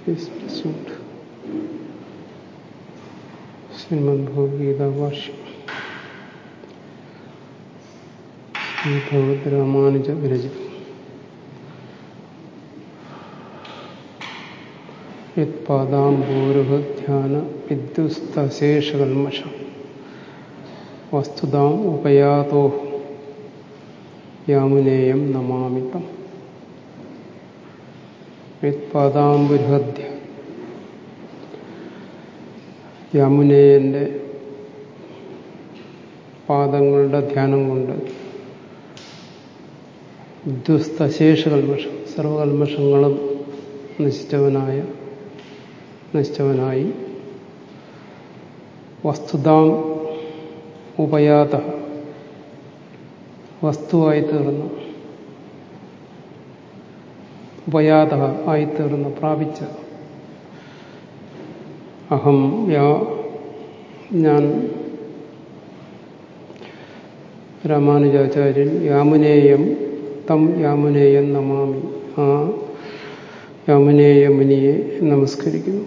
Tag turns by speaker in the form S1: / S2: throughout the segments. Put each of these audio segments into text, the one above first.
S1: Suit Shrimad Bhagavad Gita ഭാഷ്യം ശ്രീ വിദ്യുസ്തശേഷകൽമഷം വസ്തുതാം ഉപയാതോ യാമുനേയം നമാമിതം യത്പാദാംബുരുഹധ്യ യാമുനേയന്റെ പാദങ്ങളുടെ ധ്യാനം കൊണ്ട് വിദ്വസ്തശേഷകൽമഷം സർവകൽമഷങ്ങളും നശിച്ചവനായ നശിച്ചവനായി. വസ്തുതാം ഉപയാത. വസ്തുവായി തീർന്ന. ഉപയാത ആയിത്തീർന്ന് പ്രാപിച്ച. അഹം ഞാൻ രാമാനുജാചാര്യൻ യാമുനേയം തം യാമുനേയം നമാമി. ആ യാമുനേയ മുനിയെ നമസ്കരിക്കുന്നു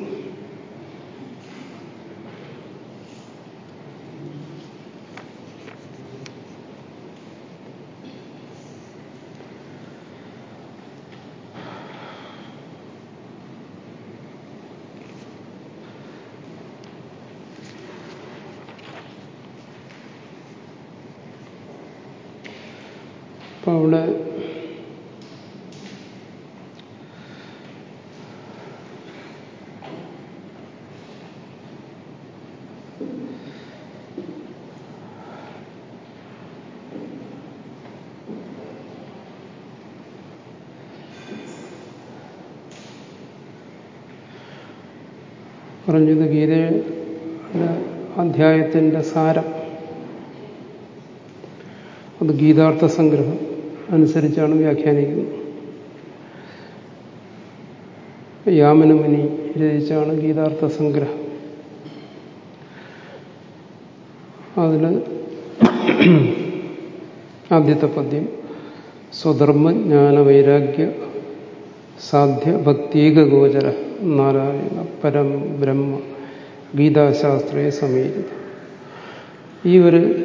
S1: അപ്പൊ അവിടെ പറഞ്ഞത് ഗീതയുടെ അധ്യായത്തിന്റെ സാരം. അത് ഗീതാർത്ഥ സംഗ്രഹം അനുസരിച്ചാണ് വ്യാഖ്യാനിക്കുന്നത്. യാമനമുനി രചിച്ചാണ് ഗീതാർത്ഥ സംഗ്രഹം. അതിൽ ആദ്യത്തെ പദ്യം സ്വധർമ്മ വൈരാഗ്യ സാധ്യ ഭക്തീകഗോചര നാരായണ പരം ബ്രഹ്മ ഗീതാശാസ്ത്രയെ സമീപിക്കുന്നു ഈ ഒരു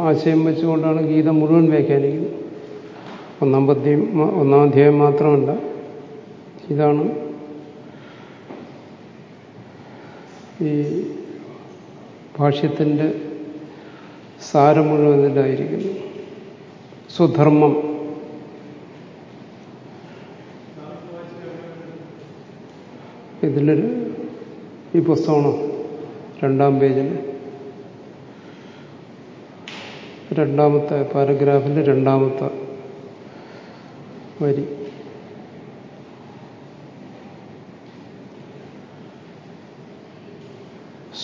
S1: ആശയം വെച്ചുകൊണ്ടാണ് ഗീത മുഴുവൻ വ്യാഖ്യാനിക്കുന്നത്. ഒന്നാം പദ്യം ഒന്നാം അധ്യായം മാത്രമല്ല. ഇതാണ് ഈ ഭാഷ്യത്തിന്റെ സാരം മുഴുവൻ ഇതിലായിരിക്കുന്നു. സ്വധർമ്മം. ഇതിലൊരു ഈ പുസ്തകമാണോ രണ്ടാം പേജിൽ. രണ്ടാമത്തെ പാരഗ്രാഫിന്റെ രണ്ടാമത്തെ വരി.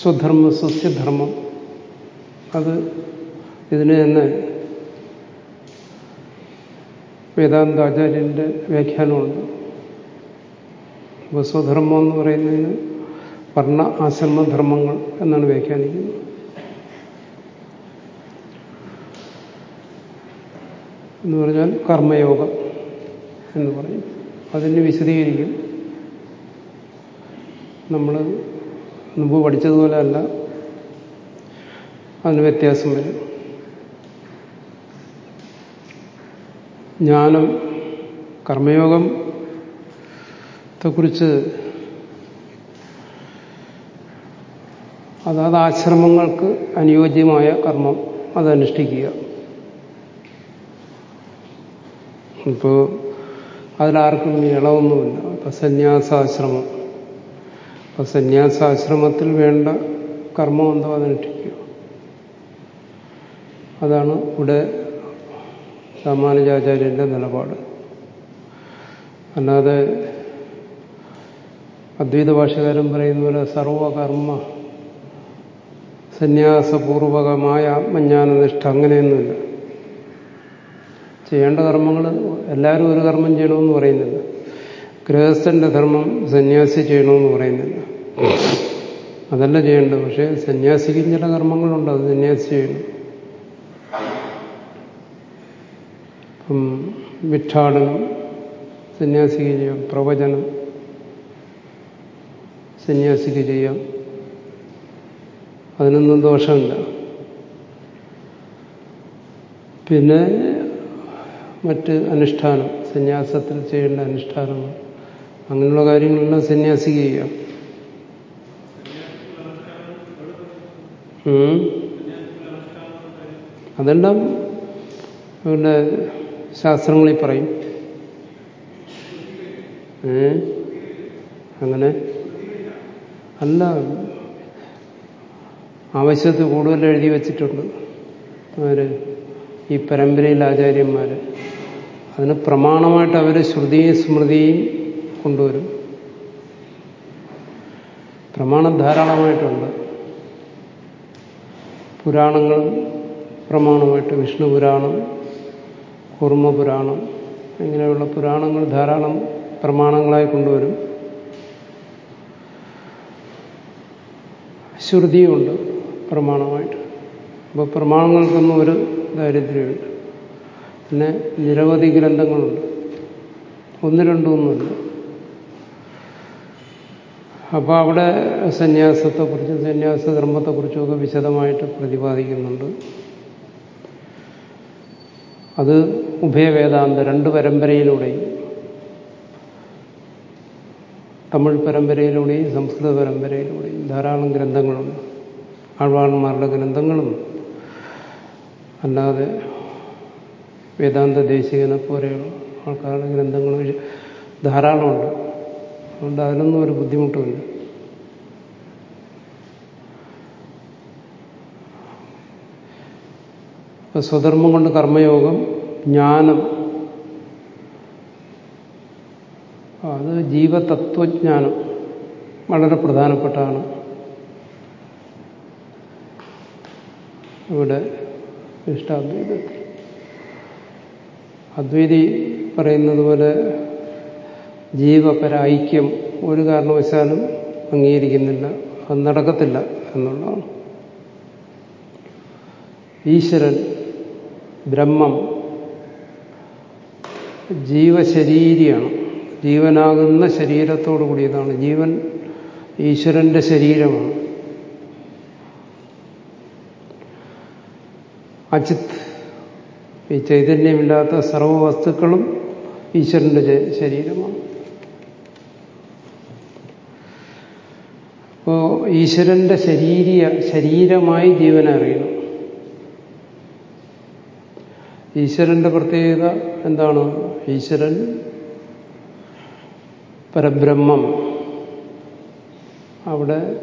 S1: സ്വധർമ്മ സസ്യധർമ്മം. അത് ഇതിന് തന്നെ വേദാന്താചാര്യന്റെ വ്യാഖ്യാനമുണ്ട്. സ്വധർമ്മം എന്ന് പറയുന്നതിന് വർണ ആശ്രമധർമ്മങ്ങൾ എന്നാണ് വ്യാഖ്യാനിക്കുന്നത്. എന്ന് പറഞ്ഞാൽ കർമ്മയോഗം എന്ന് പറയും. അതിന് വിശദീകരിക്കും. നമ്മൾ മുമ്പ് പഠിച്ചതുപോലെ അല്ല അതിന് വ്യത്യാസം വരും. ജ്ഞാനം കർമ്മയോഗത്തെക്കുറിച്ച് അതാത് ആശ്രമങ്ങൾക്ക് അനുയോജ്യമായ കർമ്മം അതനുഷ്ഠിക്കുക. ഇപ്പോൾ അതിലാർക്കും ഇളവൊന്നുമില്ല. ഇപ്പം സന്യാസാശ്രമം. അപ്പം സന്യാസാശ്രമത്തിൽ വേണ്ട കർമ്മം എന്തോ അതനുഷ്ഠിക്കുക. അതാണ് ഇവിടെ സമാനജാചാര്യന്റെ നിലപാട്. അല്ലാതെ അദ്വൈത ഭാഷകാരൻ പറയുന്ന പോലെ സർവകർമ്മ സന്യാസപൂർവകമായ ആത്മജ്ഞാനനിഷ്ഠ അങ്ങനെയൊന്നുമില്ല. ചെയ്യേണ്ട കർമ്മങ്ങൾ എല്ലാവരും ഒരു കർമ്മം ചെയ്യണമെന്ന് പറയുന്നില്ല. ഗൃഹസ്ഥന്റെ ധർമ്മം സന്യാസി ചെയ്യണമെന്ന് പറയുന്നില്ല. അതല്ല ചെയ്യേണ്ടത്. പക്ഷേ സന്യാസിക്കും ചില കർമ്മങ്ങളുണ്ട് അത് സന്യാസി ചെയ്യണം. ഇപ്പം വിഠാടനം സന്യാസിക്ക് ചെയ്യാം പ്രവചനം സന്യാസിക്ക് ചെയ്യാം. അതിനൊന്നും ദോഷമില്ല. പിന്നെ മറ്റ് അനുഷ്ഠാനം സന്യാസത്തിൽ ചെയ്യേണ്ട അനുഷ്ഠാനങ്ങൾ അങ്ങനെയുള്ള കാര്യങ്ങളെല്ലാം സന്യാസി ചെയ്യാം. അതെല്ലാം ഇവിടെ ശാസ്ത്രങ്ങളിൽ പറയും. അങ്ങനെ. അല്ല ആവശ്യത്തിൽ കൂടുതൽ എഴുതി വച്ചിട്ടുണ്ട്. അവർ ഈ പരമ്പരയിലെ ആചാര്യന്മാർ അതിന് പ്രമാണമായിട്ട് അവർ ശ്രുതിയും സ്മൃതിയും കൊണ്ടുവരും. പ്രമാണം ധാരാളമായിട്ടുണ്ട്. പുരാണങ്ങൾ പ്രമാണമായിട്ട് വിഷ്ണു പുരാണം കുർമ്മ പുരാണം ഇങ്ങനെയുള്ള പുരാണങ്ങൾ ധാരാളം പ്രമാണങ്ങളായി കൊണ്ടുവരും. ശ്രുതിയുമുണ്ട് പ്രമാണമായിട്ട്. അപ്പോൾ പ്രമാണങ്ങൾക്കൊന്നും ഒരു ദാരിദ്ര്യമുണ്ട് പിന്നെ നിരവധി ഗ്രന്ഥങ്ങളുണ്ട്. ഒന്ന് രണ്ടൊന്നുമില്ല. അപ്പോൾ അവിടെ സന്യാസത്തെക്കുറിച്ചും സന്യാസ ധർമ്മത്തെക്കുറിച്ചുമൊക്കെ വിശദമായിട്ട് പ്രതിപാദിക്കുന്നുണ്ട്. അത് ഉഭയവേദാന്ത രണ്ട് പരമ്പരയിലൂടെയും തമിഴ് പരമ്പരയിലൂടെയും സംസ്കൃത പരമ്പരയിലൂടെയും ധാരാളം ഗ്രന്ഥങ്ങളുണ്ട്. ആഴ്വാളന്മാരുടെ ഗ്രന്ഥങ്ങളും അല്ലാതെ വേദാന്ത ദേശികനെ പോലെയുള്ള ആൾക്കാരുടെ ഗ്രന്ഥങ്ങൾ ധാരാളമുണ്ട്. അതുകൊണ്ട് അതിനൊന്നും ഒരു ബുദ്ധിമുട്ടുമില്ല. സ്വധർമ്മം കൊണ്ട് കർമ്മയോഗം ജ്ഞാനം അത് ജീവതത്വജ്ഞാനം വളരെ പ്രധാനപ്പെട്ടതാണ് ഇവിടെ വിശിഷ്ടാദ്വൈതത്തിൽ അദ്വൈതി പറയുന്നത് പോലെ ജീവപര ഐക്യം ഒരു കാരണവശാലും അംഗീകരിക്കുന്നില്ല അത് നടക്കത്തില്ല എന്നുള്ളതാണ്. ഈശ്വരൻ ബ്രഹ്മം ജീവശരീരിയാണ്. ജീവനാകുന്ന ശരീരത്തോടു കൂടിയതാണ്. ജീവൻ ഈശ്വരന്റെ ശരീരമാണ്. അജിത്ത് ഈ ചൈതന്യമില്ലാത്ത സർവ വസ്തുക്കളും ഈശ്വരന്റെ ശരീരമാണ്. അപ്പോ ഈശ്വരന്റെ ശരീര ശരീരമായി ജീവനെ അറിയണം. ഈശ്വരന്റെ പ്രത്യേകത എന്താണ്? ഈശ്വരൻ പരബ്രഹ്മം. അവിടെ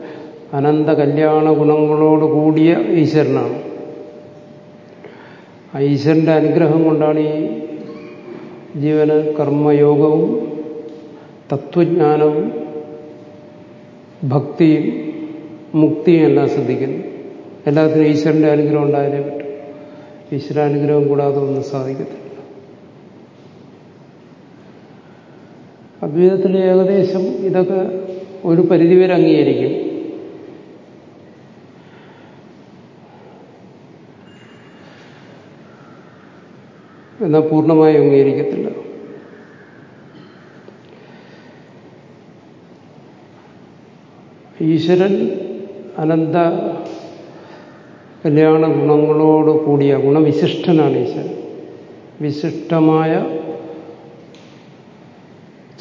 S1: അനന്ത കല്യാണ ഗുണങ്ങളോട് കൂടിയ ഈശ്വരനാണ്. ആ ഈശ്വരന്റെ അനുഗ്രഹം കൊണ്ടാണ് ഈ ജീവന് കർമ്മയോഗവും തത്വജ്ഞാനവും ഭക്തിയും മുക്തിയും എല്ലാം ശ്രദ്ധിക്കുന്നു. എല്ലാത്തിനും ഈശ്വരന്റെ അനുഗ്രഹം ഉണ്ടായാലേ പറ്റും. ഈശ്വരാനുഗ്രഹം കൂടാതെ ഒന്നും സാധിക്കത്തില്ല. അദ്വൈതത്തിൽ ഏകദേശം ഇതൊക്കെ ഒരു പരിധിവരെ അംഗീകരിക്കും. എന്നാൽ പൂർണമായി അംഗീകരിക്കത്തില്ല. ഈശ്വരൻ അനന്ത കല്യാണ ഗുണങ്ങളോട് കൂടിയ ഗുണവിശിഷ്ടനാണ് ഈശ്വരൻ. വിശിഷ്ടമായ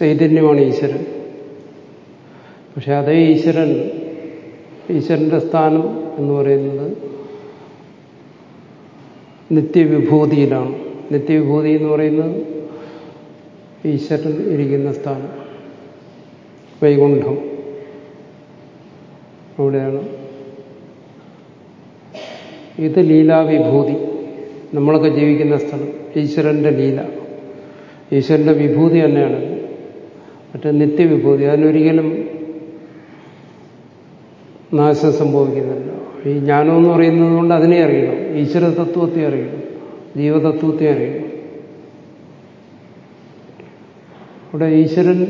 S1: ചൈതന്യമാണ് ഈശ്വരൻ. പക്ഷെ അതേ ഈശ്വരൻ ഈശ്വരന്റെ സ്ഥാനം എന്ന് പറയുന്നത് നിത്യവിഭൂതിയിലാണ്. നിത്യവിഭൂതി എന്ന് പറയുന്നത് ഈശ്വരൻ ഇരിക്കുന്ന സ്ഥാനം. വൈകുണ്ഠം. അവിടെയാണ്. ഇത് ലീലാവിഭൂതി. നമ്മളൊക്കെ ജീവിക്കുന്ന സ്ഥലം. ഈശ്വരന്റെ ലീല. ഈശ്വരന്റെ വിഭൂതി തന്നെയാണ്. മറ്റേ നിത്യവിഭൂതി. അതിനൊരിക്കലും നാശം സംഭവിക്കുന്നില്ല. ഈ ജ്ഞാനം എന്ന് പറയുന്നത് കൊണ്ട് അതിനെ അറിയണം. ഈശ്വര തത്വത്തെ അറിയണം. ജീവതത്വത്തെ അറിയുന്നു അവിടെ ഈശ്വരൻ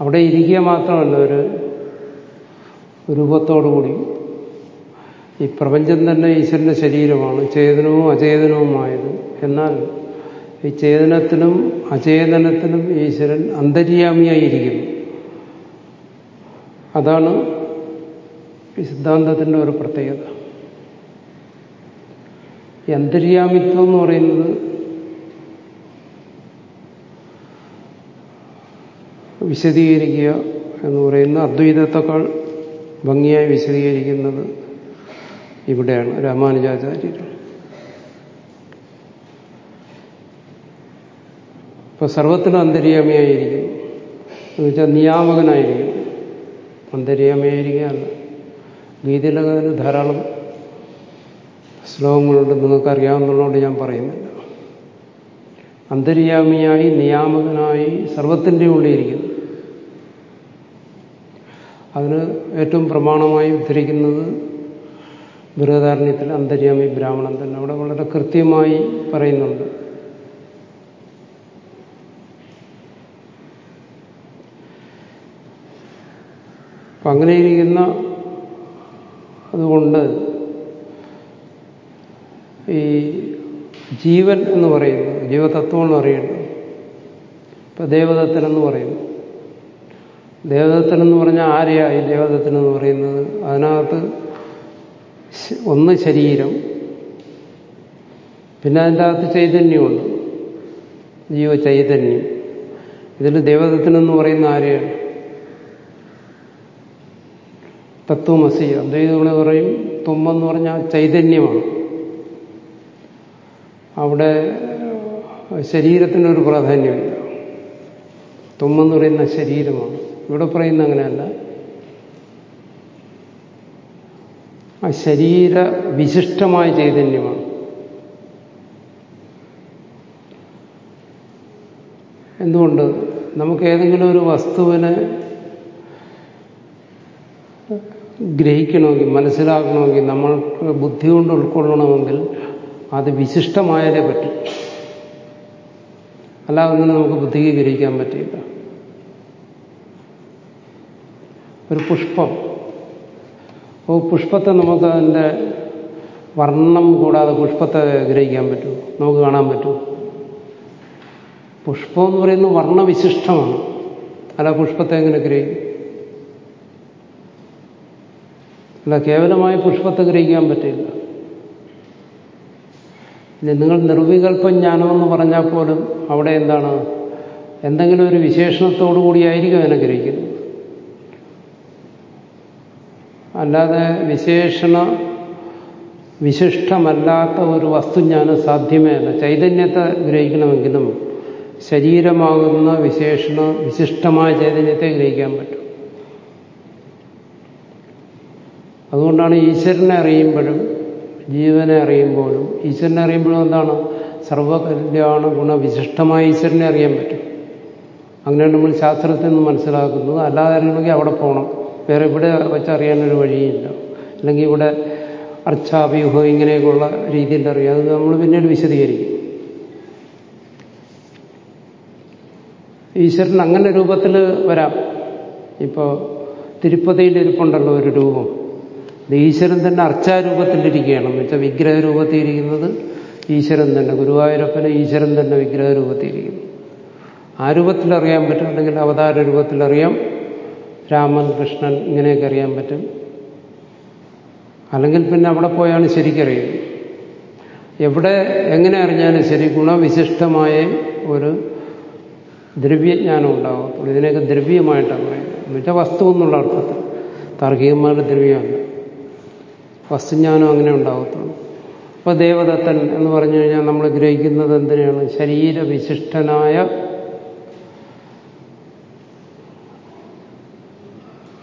S1: അവിടെ ഇരിക്കുക മാത്രമല്ല ഒരു രൂപത്തോടുകൂടി. ഈ പ്രപഞ്ചം തന്നെ ഈശ്വരന്റെ ശരീരമാണ്. ചേതനവും അചേതനവുമായത്. എന്നാൽ ഈ ചേതനത്തിനും അചേതനത്തിനും ഈശ്വരൻ അന്തര്യാമിയായിരിക്കുന്നു. അതാണ് ഈ സിദ്ധാന്തത്തിന്റെ ഒരു പ്രത്യേകത. ഈ എന്ന് പറയുന്നത് വിശദീകരിക്കുക എന്ന് പറയുന്ന അദ്വൈതത്തെക്കാൾ ഭംഗിയായി വിശദീകരിക്കുന്നത് ഇവിടെയാണ്. രാമാനുജാചാര്യർ. ഇപ്പൊ സർവത്തിനും അന്തര്യാമിയായിരിക്കും. എന്ന് വെച്ചാൽ നിയാമകനായിരിക്കും. അന്തര്യാമിയായിരിക്കുകയല്ല ഗീതയിലൊക്കെ ധാരാളം ശ്ലോകങ്ങളുണ്ട് നിങ്ങൾക്ക് അറിയാവുന്നതുകൊണ്ട് ഞാൻ പറയുന്നില്ല. അന്തര്യാമിയായി നിയാമകനായി സർവത്തിന്റെ ഉള്ളിയിരിക്കുന്നു അതിന് ഏറ്റവും പ്രമാണമായി ഉദ്ധരിക്കുന്നത് ബൃഹദാരണ്യത്തിൽ അന്തര്യാമി ബ്രാഹ്മണൻ തന്നെ അവിടെ വളരെ കൃത്യമായി പറയുന്നുണ്ട്. അപ്പം അങ്ങനെയിരിക്കുന്ന അതുകൊണ്ട് ഈ ജീവൻ എന്ന് പറയുന്നത് ജീവതത്വം എന്ന് പറയുന്നത് ഇപ്പൊ എന്ന് പറയുന്നു. ദേവദത്തൻ എന്ന് പറഞ്ഞാൽ ആരെയായി എന്ന് പറയുന്നത്? അതിനകത്ത് ഒന്ന് ശരീരം പിന്നെ അതിന്റെ അകത്ത് ചൈതന്യമുണ്ട്. ജീവചൈതന്യം. ഇതിൽ ദേവദത്തൻ എന്ന് പറയുന്ന ആരെയാണ്? തത്വമസി അദ്വൈതങ്ങളെ പറയും തുമ്മെന്ന് പറഞ്ഞാൽ ചൈതന്യമാണ്. അവിടെ ശരീരത്തിനൊരു പ്രാധാന്യമില്ല. തുമ്മെന്ന് പറയുന്ന ശരീരമാണ്. ഇവിടെ പറയുന്ന അങ്ങനെയല്ല. ആ ശരീര വിശിഷ്ടമായ ചൈതന്യമാണ്. എന്തുകൊണ്ട്? നമുക്ക് ഏതെങ്കിലും ഒരു വസ്തുവിനെ ഗ്രഹിക്കണമെങ്കിൽ മനസ്സിലാക്കണമെങ്കിൽ നമ്മൾക്ക് ബുദ്ധി കൊണ്ട് ഉൾക്കൊള്ളണമെങ്കിൽ അത് വിശിഷ്ടമായാലേ പറ്റും. അല്ലാതെ ഒന്നും നമുക്ക് ബുദ്ധിക്ക് ഗ്രഹിക്കാൻ പറ്റില്ല ഒരു പുഷ്പം. ഓ പുഷ്പത്തെ നമുക്ക് അതിന്റെ വർണം കൂടാതെ പുഷ്പത്തെ ഗ്രഹിക്കാൻ പറ്റുമോ നമുക്ക് കാണാൻ പറ്റുമോ പുഷ്പം എന്ന് പറയുന്നത് വർണവിശിഷ്ടമാണ്. അല്ല പുഷ്പത്തെ എങ്ങനെ ഗ്രഹിക്കും? അല്ല കേവലമായി പുഷ്പത്തെ ഗ്രഹിക്കാൻ പറ്റില്ല നിങ്ങൾ നിർവികൽപ്പ ജ്ഞാനമെന്ന് പറഞ്ഞാൽ പോലും അവിടെ എന്താണ്? എന്തെങ്കിലും ഒരു വിശേഷണത്തോടു കൂടിയായിരിക്കും അതിനെ അല്ലാതെ വിശേഷണ വിശിഷ്ടമല്ലാത്ത ഒരു വസ്തുജ്ഞാനം സാധ്യമേ അല്ല. ചൈതന്യത്തെ ഗ്രഹിക്കണമെങ്കിലും ശരീരമാകുന്ന വിശേഷണ വിശിഷ്ടമായ ചൈതന്യത്തെ ഗ്രഹിക്കാൻ പറ്റും. അതുകൊണ്ടാണ് ഈശ്വരനെ അറിയുമ്പോഴും ജീവനെ അറിയുമ്പോഴും ഈശ്വരനെ അറിയുമ്പോഴും എന്താണ്? സർവകല്യാണ ഗുണവിശിഷ്ടമായ ഈശ്വരനെ അറിയാൻ പറ്റും. അങ്ങനെയാണ് നമ്മൾ ശാസ്ത്രത്തിൽ നിന്ന് മനസ്സിലാക്കുന്നത് അല്ലാതെ അറിയണമെങ്കിൽ അവിടെ പോകണം വേറെ ഇവിടെ വെച്ച് വെച്ചറിയാനൊരു വഴിയില്ല. അല്ലെങ്കിൽ ഇവിടെ അർച്ചാവ്യൂഹം ഇങ്ങനെയൊക്കെയുള്ള രീതിയിൽ അറിയാം. അത് നമ്മൾ പിന്നീട് വിശദീകരിക്കും. ഈശ്വരൻ അങ്ങനെ രൂപത്തിൽ വരാം. ഇപ്പോൾ തിരുപ്പതിയിൽ ഇരിപ്പുണ്ടല്ലോ ഒരു രൂപം. ഈശ്വരൻ തന്നെ അർച്ചാരൂപത്തിലിരിക്കുകയാണ്. എന്ന് വെച്ചാൽ വിഗ്രഹ രൂപത്തിലിരിക്കുന്നത് ഈശ്വരൻ തന്നെ. ഗുരുവായൂരപ്പനെ ഈശ്വരൻ തന്നെ വിഗ്രഹ രൂപത്തിലിരിക്കുന്നു ആ രൂപത്തിലറിയാൻ പറ്റും. അല്ലെങ്കിൽ അവതാര രൂപത്തിലറിയാം. രാമൻ കൃഷ്ണൻ ഇങ്ങനെയൊക്കെ അറിയാൻ പറ്റും. അല്ലെങ്കിൽ പിന്നെ അവിടെ പോയാണ് ശരിക്കറിയുന്നത്. എവിടെ എങ്ങനെ അറിഞ്ഞാലും ശരി ഗുണവിശിഷ്ടമായ ഒരു ദ്രവ്യജ്ഞാനം ഉണ്ടാകും ഇതിനെയൊക്കെ ദ്രവ്യമായിട്ടാണ് പറയുന്നത്. എന്നുവെച്ചാൽ വസ്തു എന്നുള്ള അർത്ഥത്തിൽ. താർക്കികന്മാരുടെ ദ്രവ്യമല്ല വസ്തുജ്ഞാനം അങ്ങനെ ഉണ്ടാകത്തുള്ളൂ അപ്പൊ ദേവദത്തൻ എന്ന് പറഞ്ഞു കഴിഞ്ഞാൽ നമ്മൾ ഗ്രഹിക്കുന്നത് എന്തിനാണ്? ശരീരവിശിഷ്ടനായ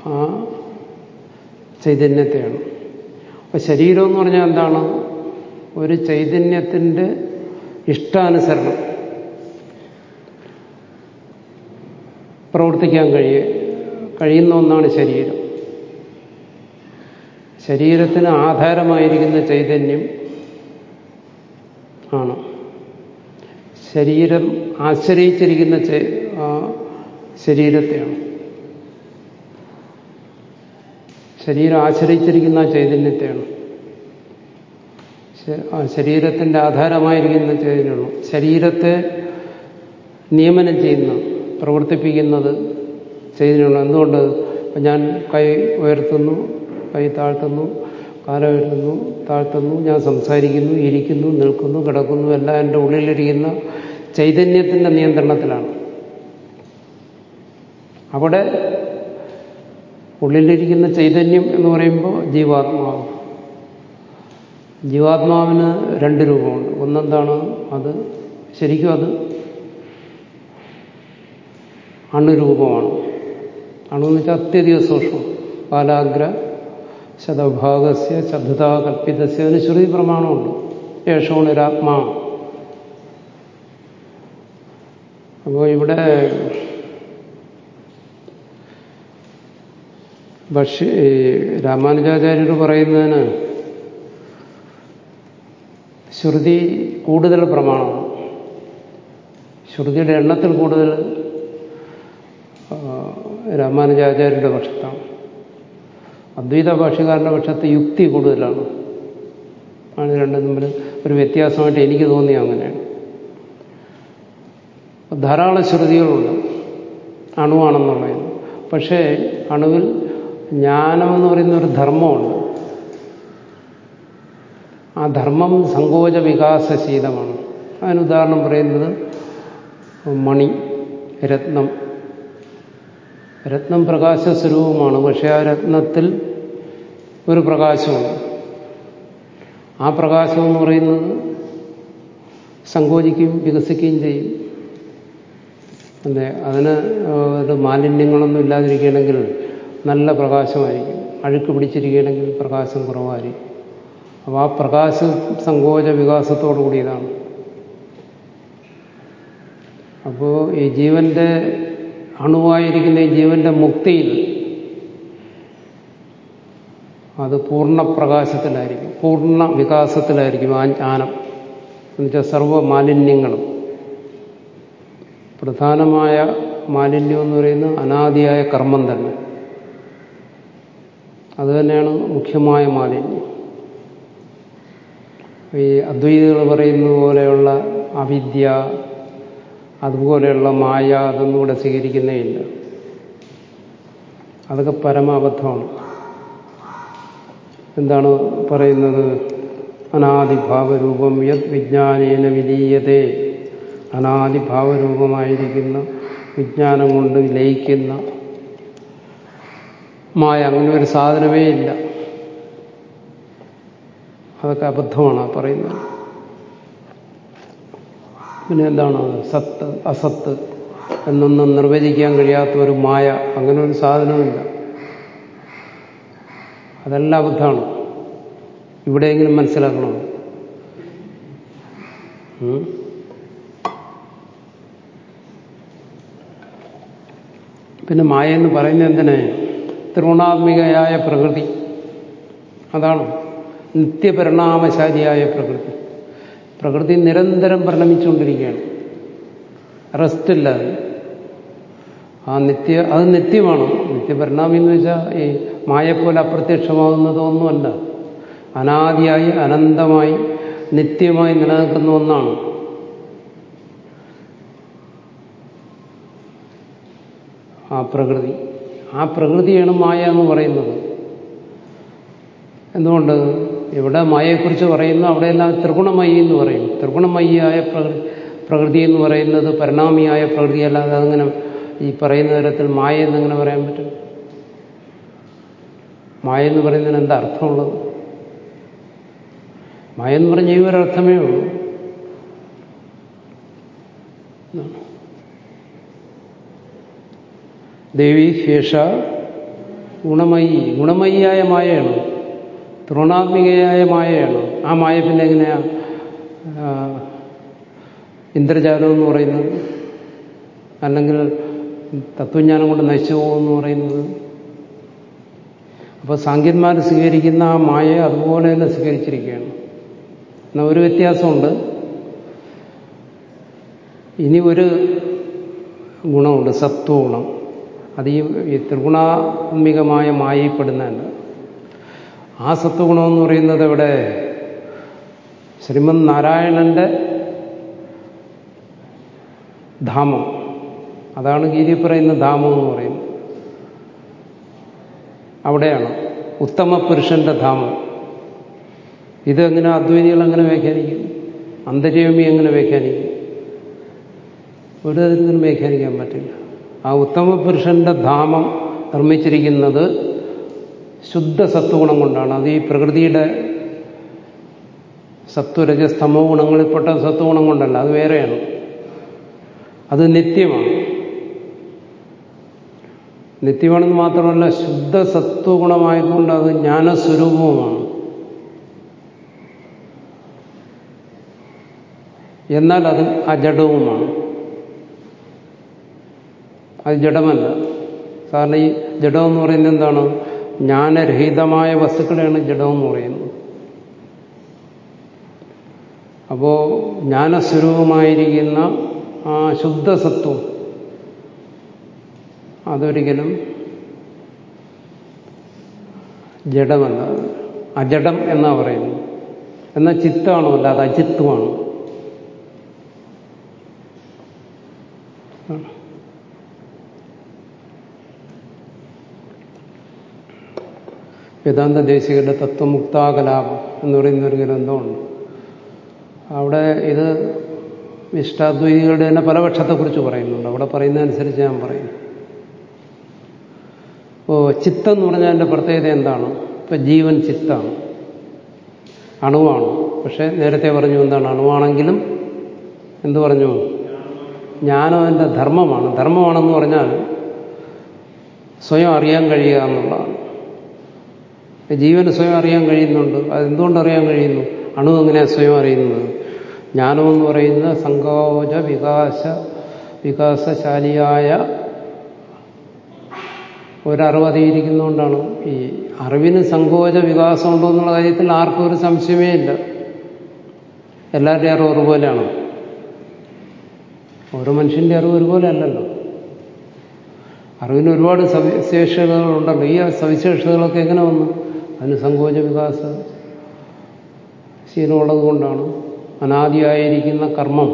S1: ആ ചൈതന്യത്തെയാണ്. അപ്പൊ ശരീരം എന്ന് പറഞ്ഞാൽ എന്താണ്? ഒരു ചൈതന്യത്തിന്റെ ഇഷ്ടാനുസരണം. പ്രവർത്തിക്കാൻ കഴിയ കഴിയുന്ന ഒന്നാണ് ശരീരം. ശരീരത്തിന് ആധാരമായിരിക്കുന്ന ചൈതന്യം ആണ്. ശരീരം ആശ്രയിച്ചിരിക്കുന്ന ശരീരത്തെയാണ്. ശരീരം ആശ്രയിച്ചിരിക്കുന്ന ചൈതന്യത്തെയാണ്. ശരീരത്തിന്റെ ആധാരമായിരിക്കുന്ന ചൈതന്യമാണ്. ശരീരത്തെ നിയമനം ചെയ്യുന്ന പ്രവർത്തിപ്പിക്കുന്നത് ചൈതന്യമാണ്. എന്തുകൊണ്ട്? ഞാൻ കൈ ഉയർത്തുന്നു കൈ താഴ്ത്തുന്നു കാല ഉയർത്തുന്നു താഴ്ത്തുന്നു ഞാൻ സംസാരിക്കുന്നു ഇരിക്കുന്നു നിൽക്കുന്നു കിടക്കുന്നു എല്ലാം എന്റെ ഉള്ളിലിരിക്കുന്ന ചൈതന്യത്തിന്റെ നിയന്ത്രണത്തിലാണ്. അവിടെ ഉള്ളിലിരിക്കുന്ന ചൈതന്യം എന്ന് പറയുമ്പോൾ ജീവാത്മാവ് ജീവാത്മാവിന് രണ്ട് രൂപമുണ്ട്. ഒന്നെന്താണ്? അത് ശരിക്കും അത് അണുരൂപമാണ്. അണുവെന്ന് വെച്ചാൽ അത്യധിക സൂക്ഷ്മം. പാലാഗ്ര ശതഭാഗസ്യ ചതുതാ കൽപ്പിതസ്യ അതിന് ശ്രുതി പ്രമാണമുണ്ട്. യേശോണിരാത്മാ അപ്പോൾ ഇവിടെ ഭക്ഷ്യ രാമാനുജാചാര്യർ പറയുന്നതിന് ശ്രുതി കൂടുതൽ പ്രമാണമാണ് ശ്രുതിയുടെ എണ്ണത്തിൽ കൂടുതൽ രാമാനുജാചാര്യരുടെ പക്ഷത്താണ്. അദ്വൈത ഭാഷകാരന്റെ പക്ഷത്ത് യുക്തി കൂടുതലാണ്. ആണ് രണ്ടും തമ്മിൽ ഒരു വ്യത്യാസമായിട്ട് എനിക്ക് തോന്നിയ അങ്ങനെയാണ്. ധാരാളം ശ്രുതികളുണ്ട്. അണുവാണെന്നുള്ളതിന്. പക്ഷേ അണുവിൽ ജ്ഞാനമെന്ന് പറയുന്ന ഒരു ധർമ്മമുണ്ട്. ആ ധർമ്മം സങ്കോച വികാസശീലമാണ്. അതിന് ഉദാഹരണം പറയുന്നത് മണി രത്നം രത്നം പ്രകാശ സ്വരൂപമാണ് പക്ഷെ ആ രത്നത്തിൽ ഒരു പ്രകാശമുണ്ട് ആ പ്രകാശം എന്ന് പറയുന്നത് സങ്കോചിക്കുകയും വികസിക്കുകയും ചെയ്യും. അതെ അതിന് ഒരു മാലിന്യങ്ങളൊന്നും ഇല്ലാതിരിക്കുകയാണെങ്കിൽ നല്ല പ്രകാശമായിരിക്കും. അഴുക്ക് പിടിച്ചിരിക്കുകയാണെങ്കിൽ പ്രകാശം കുറവായിരിക്കും. അപ്പോൾ ആ പ്രകാശ സങ്കോച വികാസത്തോടു കൂടിയതാണ്. അപ്പോൾ ഈ ജീവന്റെ അണുവായിരിക്കുന്ന ഈ ജീവന്റെ മുക്തിയിൽ അത് പൂർണ പ്രകാശത്തിലായിരിക്കും പൂർണ വികാസത്തിലായിരിക്കും ആ ജ്ഞാനം. എന്നുവെച്ചാൽ സർവ മാലിന്യങ്ങളും പ്രധാനമായ മാലിന്യം എന്ന് പറയുന്നത് അനാദിയായ കർമ്മം തന്നെ. അതുതന്നെയാണ് മുഖ്യമായ മാലിന്യം. ഈ അദ്വൈതികൾ പറയുന്നത് പോലെയുള്ള അവിദ്യ അതുപോലെയുള്ള മായ അതൊന്നും ഇവിടെ സ്വീകരിക്കുന്നേ ഇല്ല. അതൊക്കെ പരമാബദ്ധമാണ്. എന്താണ് പറയുന്നത്? അനാദിഭാവരൂപം യത് വിജ്ഞാനേന വിലീയതേ. അനാദിഭാവരൂപമായിരിക്കുന്ന വിജ്ഞാനം കൊണ്ട് ലയിക്കുന്ന മായ അങ്ങനെ ഒരു സാധനമേ ഇല്ല. അതൊക്കെ അബദ്ധമാണ് പറയുന്നത്. പിന്നെ എന്താണ്? സത്ത് അസത്ത് എന്നൊന്നും നിർവചിക്കാൻ കഴിയാത്ത ഒരു മായ അങ്ങനെ ഒരു സാധനമില്ല. അതെല്ലാം അബദ്ധമാണ്. ഇവിടെയെങ്കിലും മനസ്സിലാക്കണം. പിന്നെ മായ എന്ന് പറയുന്നത് എന്തിനെ? ത്രിഗുണാത്മികയായ പ്രകൃതി. അതാണ് നിത്യപരിണാമശാലിയായ പ്രകൃതി. പ്രകൃതി നിരന്തരം പരിണമിച്ചുകൊണ്ടിരിക്കുകയാണ്. റെസ്റ്റ് ഇല്ലാതെ. ആ നിത്യ അത് നിത്യമാണ്? നിത്യപരിണാമി എന്ന് വെച്ചാൽ ഈ മായപ്പോലെ അപ്രത്യക്ഷമാകുന്നതൊന്നുമല്ല. അനാദിയായി അനന്തമായി നിത്യമായി നിലനിൽക്കുന്ന ഒന്നാണ്. ആ പ്രകൃതി. ആ പ്രകൃതിയാണ് മായ എന്ന് പറയുന്നത്. എന്തുകൊണ്ട്? ഇവിടെ മായയെക്കുറിച്ച് പറയുന്നു അവിടെയെല്ലാം ത്രിഗുണമയി എന്ന് പറയും. ത്രിഗുണമയിയായ പ്രകൃതി എന്ന് പറയുന്നത് പരിണാമിയായ പ്രകൃതി അല്ലാതെ അതങ്ങനെ ഈ പറയുന്ന തരത്തിൽ മായ എന്നെങ്ങനെ പറയാൻ പറ്റും? മായ എന്ന് പറയുന്നതിന് എന്താ അർത്ഥമുള്ളത്? മായ എന്ന് പറഞ്ഞ ഈ ഒരർത്ഥമേ ഉള്ളൂ. ദേവി ശേഷ ഗുണമയി. ഗുണമയിയായ മായയാണ്? ത്രിഗുണാത്മികയായ മായയാണ്? ആ മായ പിന്നെ എങ്ങനെയാ? ഇന്ദ്രജാലം എന്ന് പറയുന്നത്? അല്ലെങ്കിൽ തത്വജ്ഞാനം കൊണ്ട് നശിച്ചു പോകുമെന്ന് പറയുന്നത്? അപ്പോൾ സാങ്കേന്മാർ സ്വീകരിക്കുന്ന ആ മായ അതുപോലെ തന്നെ സ്വീകരിച്ചിരിക്കുകയാണ്. എന്നാൽ ഒരു വ്യത്യാസമുണ്ട്. ഇനി ഒരു ഗുണമുണ്ട് സത്വഗുണം. അത് ഈ ത്രിഗുണാത്മികമായ മായയിൽപ്പെടുന്നതല്ല ആ സത്വഗുണം എന്ന് പറയുന്നത് ഇവിടെ ശ്രീമന് നാരായണന്റെ ധാമം. അതാണ് ഗീതി പറയുന്ന ധാമം എന്ന് പറയുന്നത് അവിടെയാണ് ഉത്തമ പുരുഷന്റെ ധാമം. ഇതെങ്ങനെ അദ്വൈതികൾ എങ്ങനെ വ്യാഖ്യാനിക്കും? അന്തര്യമി എങ്ങനെ വ്യാഖ്യാനിക്കും? ഒരു തരത്തിലും വ്യാഖ്യാനിക്കാൻ പറ്റില്ല. ആ ഉത്തമ പുരുഷന്റെ ധാമം നിർമ്മിച്ചിരിക്കുന്നത് ശുദ്ധ സത്വഗുണം കൊണ്ടാണ്. അത് ഈ പ്രകൃതിയുടെ സത്വരജസ്തമോ ഗുണങ്ങളിൽപ്പെട്ട സത്വഗുണം കൊണ്ടല്ല അത് വേറെയാണ്. അത് നിത്യമാണ്. നിത്യമാണെന്ന് മാത്രമല്ല ശുദ്ധ സത്വഗുണമായതുകൊണ്ട് അത് ജ്ഞാനസ്വരൂപവുമാണ്. എന്നാൽ അത് അജഡവുമാണ്. അത് ജഡമല്ല. കാരണം ഈ ജഡം എന്ന് പറയുന്നത് എന്താണ്? ജ്ഞാനരഹിതമായ വസ്തുക്കളെയാണ് ജഡമെന്ന് പറയുന്നത്. അപ്പോ ജ്ഞാനസ്വരൂപമായിരിക്കുന്ന ആ ശുദ്ധസത്വം അതൊരിക്കലും ജഡമല്ല. അജഡം എന്നാ പറയുന്നു എന്നാൽ ചിത്താണോ അല്ല അത് വേദാന്ത ദേശികരുടെ തത്വമുക്താകലാപം എന്ന് പറയുന്ന ഒരു ഗ്രന്ഥമുണ്ട്. അവിടെ ഇത് ഇഷ്ടാദ്വൈതികളുടെ തന്നെ പല പക്ഷത്തെക്കുറിച്ച് പറയുന്നുണ്ട്. അവിടെ പറയുന്നതനുസരിച്ച് ഞാൻ പറയും. ഓ ചിത്തം എന്ന് പറഞ്ഞാൽ എന്റെ പ്രത്യേകത എന്താണ്? ഇപ്പൊ ജീവൻ ചിത്താണ്. അണുവാണ്. പക്ഷെ നേരത്തെ പറഞ്ഞു എന്താണ്? അണുവാണെങ്കിലും എന്തു പറഞ്ഞു? ജ്ഞാനം എന്റെ ധർമ്മമാണ്. ധർമ്മമാണെന്ന് പറഞ്ഞാൽ സ്വയം അറിയാൻ കഴിയുക എന്നുള്ളതാണ്. ജീവന് സ്വയം അറിയാൻ കഴിയുന്നുണ്ട്. അതെന്തുകൊണ്ട് അറിയാൻ കഴിയുന്നു? അണു എങ്ങനെയാണ് സ്വയം അറിയുന്നത്? ജ്ഞാനമെന്ന് പറയുന്ന സങ്കോച വികാസ വികാസശാലിയായ ഒരറിവതിയിരിക്കുന്നതുകൊണ്ടാണ് ഈ അറിവിന് സങ്കോച വികാസം ഉണ്ടോ എന്നുള്ള കാര്യത്തിൽ ആർക്കും ഒരു സംശയമേ ഇല്ല. എല്ലാവരുടെയും അറിവ് ഒരുപോലെയാണ്. ഓരോ മനുഷ്യന്റെ അറിവ് ഒരുപോലെ അല്ലല്ലോ. അറിവിന് ഒരുപാട് സവിശേഷതകളുണ്ടല്ലോ. ഈ സവിശേഷതകളൊക്കെ എങ്ങനെ വന്നു? അതിന് സങ്കോച വികാസ. ശീലമുള്ളത് കൊണ്ടാണ്. അനാദിയായിരിക്കുന്ന കർമ്മം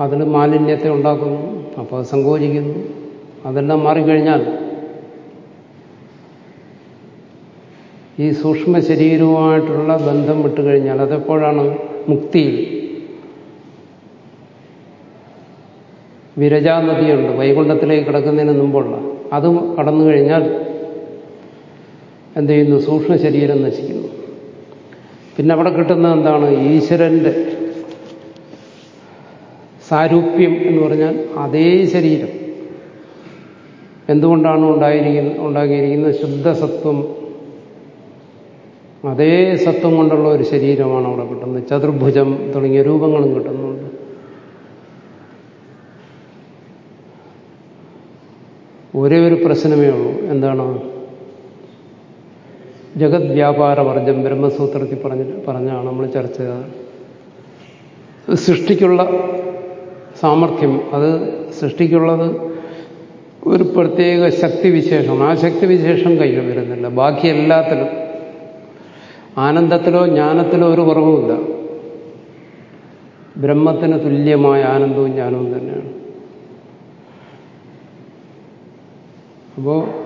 S1: അതിൽ മാലിന്യത്തെ ഉണ്ടാക്കുന്നു. അപ്പോൾ അത് സങ്കോചിക്കുന്നു. അതെല്ലാം മാറിക്കഴിഞ്ഞാൽ ഈ സൂക്ഷ്മ ശരീരവുമായിട്ടുള്ള ബന്ധം വിട്ടുകഴിഞ്ഞാൽ അതെപ്പോഴാണ് മുക്തിയിൽ? വിരജാനദിയുണ്ട്. വൈകുണ്ഠത്തിലേക്ക് കിടക്കുന്നതിന് മുമ്പുള്ള. അതും കടന്നു കഴിഞ്ഞാൽ എന്ത് ചെയ്യുന്നു? സൂക്ഷ്മ ശരീരം നശിക്കുന്നു. പിന്നെ അവിടെ കിട്ടുന്നത് എന്താണ്? ഈശ്വരന്റെ സാരൂപ്യം എന്ന് പറഞ്ഞാൽ അതേ ശരീരം. എന്തുകൊണ്ടാണ് ഉണ്ടായിരിക്കുന്ന ഉണ്ടാക്കിയിരിക്കുന്നത് ശുദ്ധസത്വം. അതേ സത്വം കൊണ്ടുള്ള ഒരു ശരീരമാണ് അവിടെ കിട്ടുന്നത്. ചതുർഭുജം തുടങ്ങിയ രൂപങ്ങളും കിട്ടുന്നുണ്ട്. ഒരേ ഒരു പ്രശ്നമേ ഉള്ളൂ. എന്താണ്? ജഗത് വ്യാപാര വർജം ബ്രഹ്മസൂത്രത്തിൽ പറഞ്ഞ പറഞ്ഞാണ് നമ്മൾ ചർച്ച ചെയ്തത്. സൃഷ്ടിക്കുള്ള സാമർഥ്യം അത് സൃഷ്ടിക്കുള്ളത് ഒരു പ്രത്യേക ശക്തിവിശേഷം ആ ശക്തിവിശേഷം കയ്യിൽ വരുന്നില്ല. ബാക്കി എല്ലാത്തിലും ആനന്ദത്തിലോ ജ്ഞാനത്തിലോ ഒരു കുറവുമില്ല. ബ്രഹ്മത്തിന് തുല്യമായ ആനന്ദവും ജ്ഞാനവും തന്നെയാണ്. അപ്പോൾ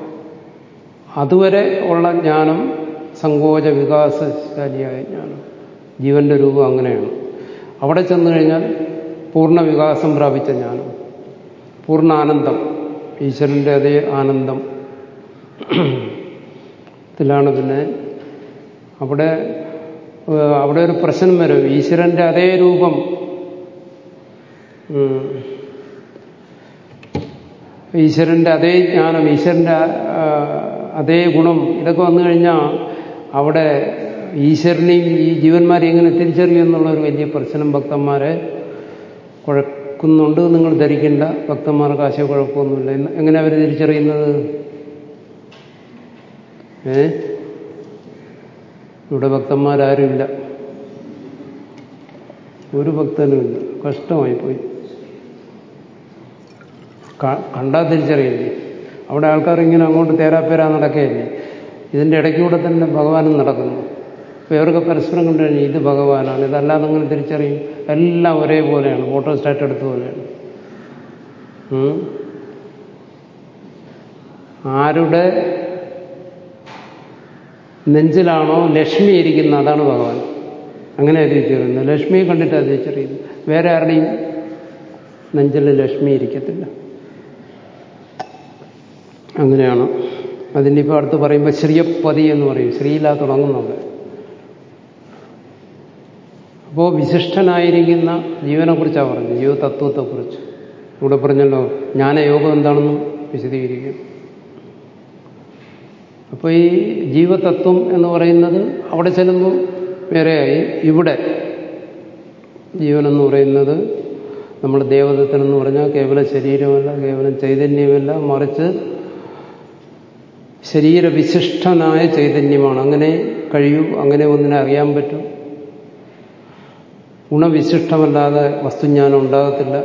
S1: അതുവരെ ഉള്ള ജ്ഞാനം സങ്കോച വികാസശാലിയായ ജ്ഞാനം. ജീവന്റെ രൂപം അങ്ങനെയാണ്. അവിടെ ചെന്നു കഴിഞ്ഞാൽ പൂർണ വികാസം പ്രാപിച്ച ജ്ഞാനം. പൂർണ ആനന്ദം. ഈശ്വരന്റെ അതേ ആനന്ദം. ത്തിലാണ് പിന്നെ അവിടെ അവിടെ ഒരു പ്രശ്നം വരും. ഈശ്വരന്റെ അതേ രൂപം. ഈശ്വരന്റെ അതേ ജ്ഞാനം ഈശ്വരന്റെ അതേ ഗുണം ഇതൊക്കെ വന്നു കഴിഞ്ഞാൽ അവിടെ ഈശ്വരനെയും ഈ ജീവന്മാരെ എങ്ങനെ തിരിച്ചറിയും എന്നുള്ള ഒരു വലിയ പ്രശ്നം ഭക്തന്മാരെ കുഴക്കുന്നുണ്ട്. നിങ്ങൾ ധരിക്കേണ്ട ഭക്തന്മാർക്ക് ആശയ കുഴപ്പമൊന്നുമില്ല. എങ്ങനെ അവർ തിരിച്ചറിയുന്നത്? ഏ? ഇവിടെ ഭക്തന്മാരാരുമില്ല. ഒരു ഭക്തനുമില്ല. കഷ്ടമായി പോയി കണ്ടാൽ തിരിച്ചറിയില്ലേ? അവിടെ ആൾക്കാർ ഇങ്ങനെ അങ്ങോട്ട് തേരാപ്പേരാ നടക്കുകയല്ലേ? ഇതിന്റെ ഇടയ്ക്കൂടെ തന്നെ ഭഗവാനും നടക്കുന്നു. അപ്പോൾ ഇവർക്ക് പരസ്പരം കണ്ടു കഴിഞ്ഞാൽ ഇത് ഭഗവാനാണ് ഇതല്ലാതെ നിങ്ങൾ തിരിച്ചറിയും. എല്ലാം ഒരേപോലെയാണ് ഫോട്ടോ സ്റ്റാറ്റ് എടുത്ത പോലെയാണ്. ആരുടെ നെഞ്ചിലാണോ ലക്ഷ്മി ഇരിക്കുന്ന അതാണ് ഭഗവാൻ. അങ്ങനെ തിരിച്ചറിയുന്നത് ലക്ഷ്മിയെ കണ്ടിട്ടാണ് തിരിച്ചറിയുന്നത് വേറെ ആരുടെയും നെഞ്ചിൽ ലക്ഷ്മി ഇരിക്കത്തില്ല. അങ്ങനെയാണ്. അതിന്റെ ഇപ്പോൾ അടുത്ത് പറയുമ്പോൾ ശ്രീയപ്പതി എന്ന് പറയും. ശ്രീയിലാ തുടങ്ങുന്നുണ്ട് അപ്പോൾ വിശിഷ്ടനായിരിക്കുന്ന ജീവനെക്കുറിച്ചാണ് പറഞ്ഞത്. ജീവതത്വത്തെക്കുറിച്ച്. ഇവിടെ പറഞ്ഞല്ലോ ജ്ഞാനയോഗം എന്താണെന്ന് വിശദീകരിക്കും. അപ്പോൾ ഈ ജീവതത്വം എന്ന് പറയുന്നത് അവിടെ ചെല്ലുമ്പോൾ വേറെയായി. ഇവിടെ ജീവനെന്ന് പറയുന്നത് നമ്മൾ ദേവതത്തിനെന്ന് പറഞ്ഞാൽ കേവല ശരീരമല്ല കേവലം ചൈതന്യമല്ല മറിച്ച് ശരീരവിശിഷ്ടനായ ചൈതന്യമാണ്. അങ്ങനെ കഴിയൂ അങ്ങനെ ഒന്നിനെ അറിയാൻ പറ്റും. ഗുണവിശിഷ്ടമല്ലാതെ വസ്തുജ്ഞാനം ഉണ്ടാകത്തില്ല.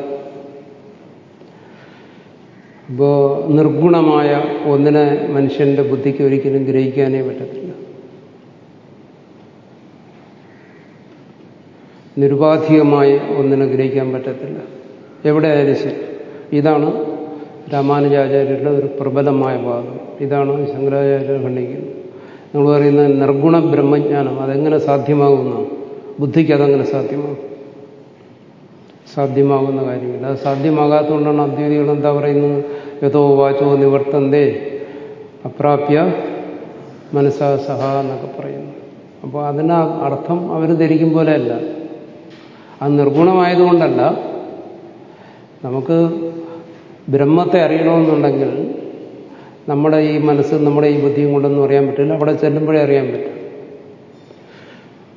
S1: ഇപ്പോ നിർഗുണമായ ഒന്നിനെ മനുഷ്യന്റെ ബുദ്ധിക്ക് ഒരിക്കലും ഗ്രഹിക്കാനേ പറ്റത്തില്ല. നിരുപാധികമായി ഒന്നിനെ ഗ്രഹിക്കാൻ പറ്റത്തില്ല. എവിടെ ആയാലും ശരി. ഇതാണ് രാമാനുജാചാര്യരുടെ ഒരു പ്രബലമായ വാദം ഇതാണ് ശങ്കരാചാര്യർ ഖണ്ഡിക്കുന്നത്. നിങ്ങൾ പറയുന്ന നിർഗുണ ബ്രഹ്മജ്ഞാനം അതെങ്ങനെ സാധ്യമാകുന്ന? ബുദ്ധിക്ക് അതങ്ങനെ സാധ്യമാകും. സാധ്യമാകുന്ന കാര്യമില്ല. അത് സാധ്യമാകാത്തതുകൊണ്ടാണ് അദ്വൈതികൾ എന്താ പറയുന്നത്? യഥോ വാചോ നിവർത്തന്തേ അപ്രാപ്യ മനസ്സാ സഹ എന്നൊക്കെ പറയുന്നു അപ്പോൾ അതിന് അർത്ഥം അവർ ധരിക്കും പോലെയല്ല. അത് നിർഗുണമായതുകൊണ്ടല്ല. നമുക്ക് ബ്രഹ്മത്തെ അറിയണമെന്നുണ്ടെങ്കിൽ നമ്മുടെ ഈ മനസ്സ് നമ്മുടെ ഈ ബുദ്ധിയും കൊണ്ടൊന്നും അറിയാൻ പറ്റില്ല. അവിടെ ചെല്ലുമ്പോഴേ അറിയാൻ പറ്റും.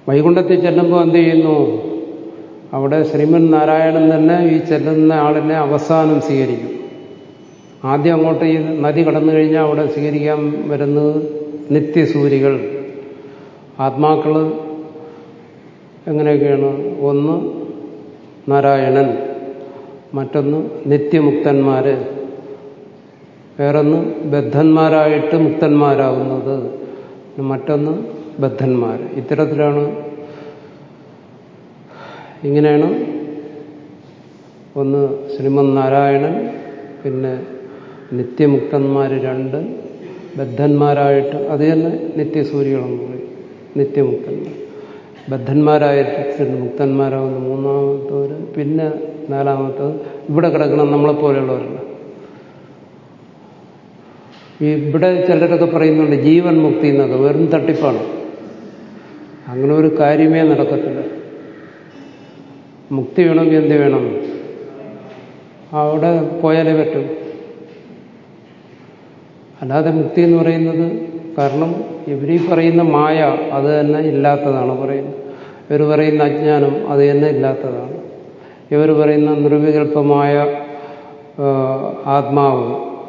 S1: വൈകുണ്ഠത്തിൽ ചെല്ലുമ്പോൾ എന്ത് ചെയ്യുന്നു? അവിടെ ശ്രീമൻ നാരായണൻ തന്നെ ഈ ചെല്ലുന്ന ആളിനെ അവസാനം സ്വീകരിക്കും. ആദ്യം അങ്ങോട്ട് ഈ നദി കടന്നു കഴിഞ്ഞാൽ അവിടെ സ്വീകരിക്കാൻ വരുന്നത് നിത്യസൂരികൾ ആത്മാക്കൾ എങ്ങനെയൊക്കെയാണ്? ഒന്ന് നാരായണൻ. മറ്റൊന്ന് നിത്യമുക്തന്മാര് വേറൊന്ന് ബദ്ധന്മാരായിട്ട് മുക്തന്മാരാകുന്നത് മറ്റൊന്ന് ബദ്ധന്മാർ ഇത്തരത്തിലാണ് ഇങ്ങനെയാണ് ഒന്ന് ശ്രീമന് നാരായണൻ പിന്നെ നിത്യമുക്തന്മാർ രണ്ട് ബദ്ധന്മാരായിട്ട് അത് തന്നെ നിത്യസൂര്യകളെന്ന് പറയും നിത്യമുക്തന്മാർ ബദ്ധന്മാരായിട്ട് മുക്തന്മാരാകുന്ന മൂന്നാമത്തവർ പിന്നെ നാലാമത്തത് ഇവിടെ കിടക്കണം നമ്മളെപ്പോലെയുള്ളവരുണ്ട് ഇവിടെ ചിലരൊക്കെ പറയുന്നുണ്ട് ജീവൻ മുക്തി എന്നൊക്കെ വെറും തട്ടിപ്പാണ്. അങ്ങനെ ഒരു കാര്യമേ നടക്കത്തില്ല. മുക്തി വേണം എന്ത് വേണം? അവിടെ പോയാലേ പറ്റും. അല്ലാതെ മുക്തി എന്ന് പറയുന്നത് കാരണം ഇവരീ പറയുന്ന മായ അത് തന്നെ ഇല്ലാത്തതാണ് പറയുന്നത്. ഇവർ പറയുന്ന അജ്ഞാനം അത് തന്നെ ഇല്ലാത്തതാണ്. ഇവർ പറയുന്ന നിർവികല്പമായ ആത്മാവ്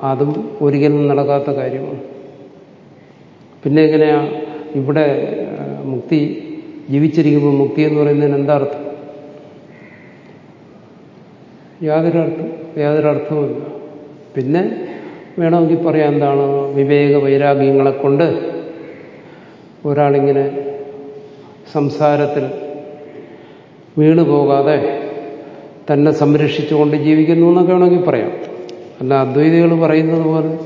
S1: അതും ഒരിക്കലും നടക്കാത്ത കാര്യമാണ്. പിന്നെ എങ്ങനെയാ? ഇവിടെ മുക്തി ജീവിച്ചിരിക്കുമ്പോൾ മുക്തി എന്ന് പറയുന്നതിന് എന്താ അർത്ഥം? യാതൊരു അർത്ഥം യാതൊരു അർത്ഥവുമില്ല. പിന്നെ വേണമെങ്കിൽ പറയാം എന്താണ്? വിവേക വൈരാഗ്യങ്ങളെ കൊണ്ട് ഒരാളിങ്ങനെ സംസാരത്തിൽ വീണു പോകാതെ തന്നെ സംരക്ഷിച്ചുകൊണ്ട് ജീവിക്കുന്നു എന്നൊക്കെ വേണമെങ്കിൽ പറയാം. അല്ല അദ്വൈതികൾ പറയുന്നത് പോലെ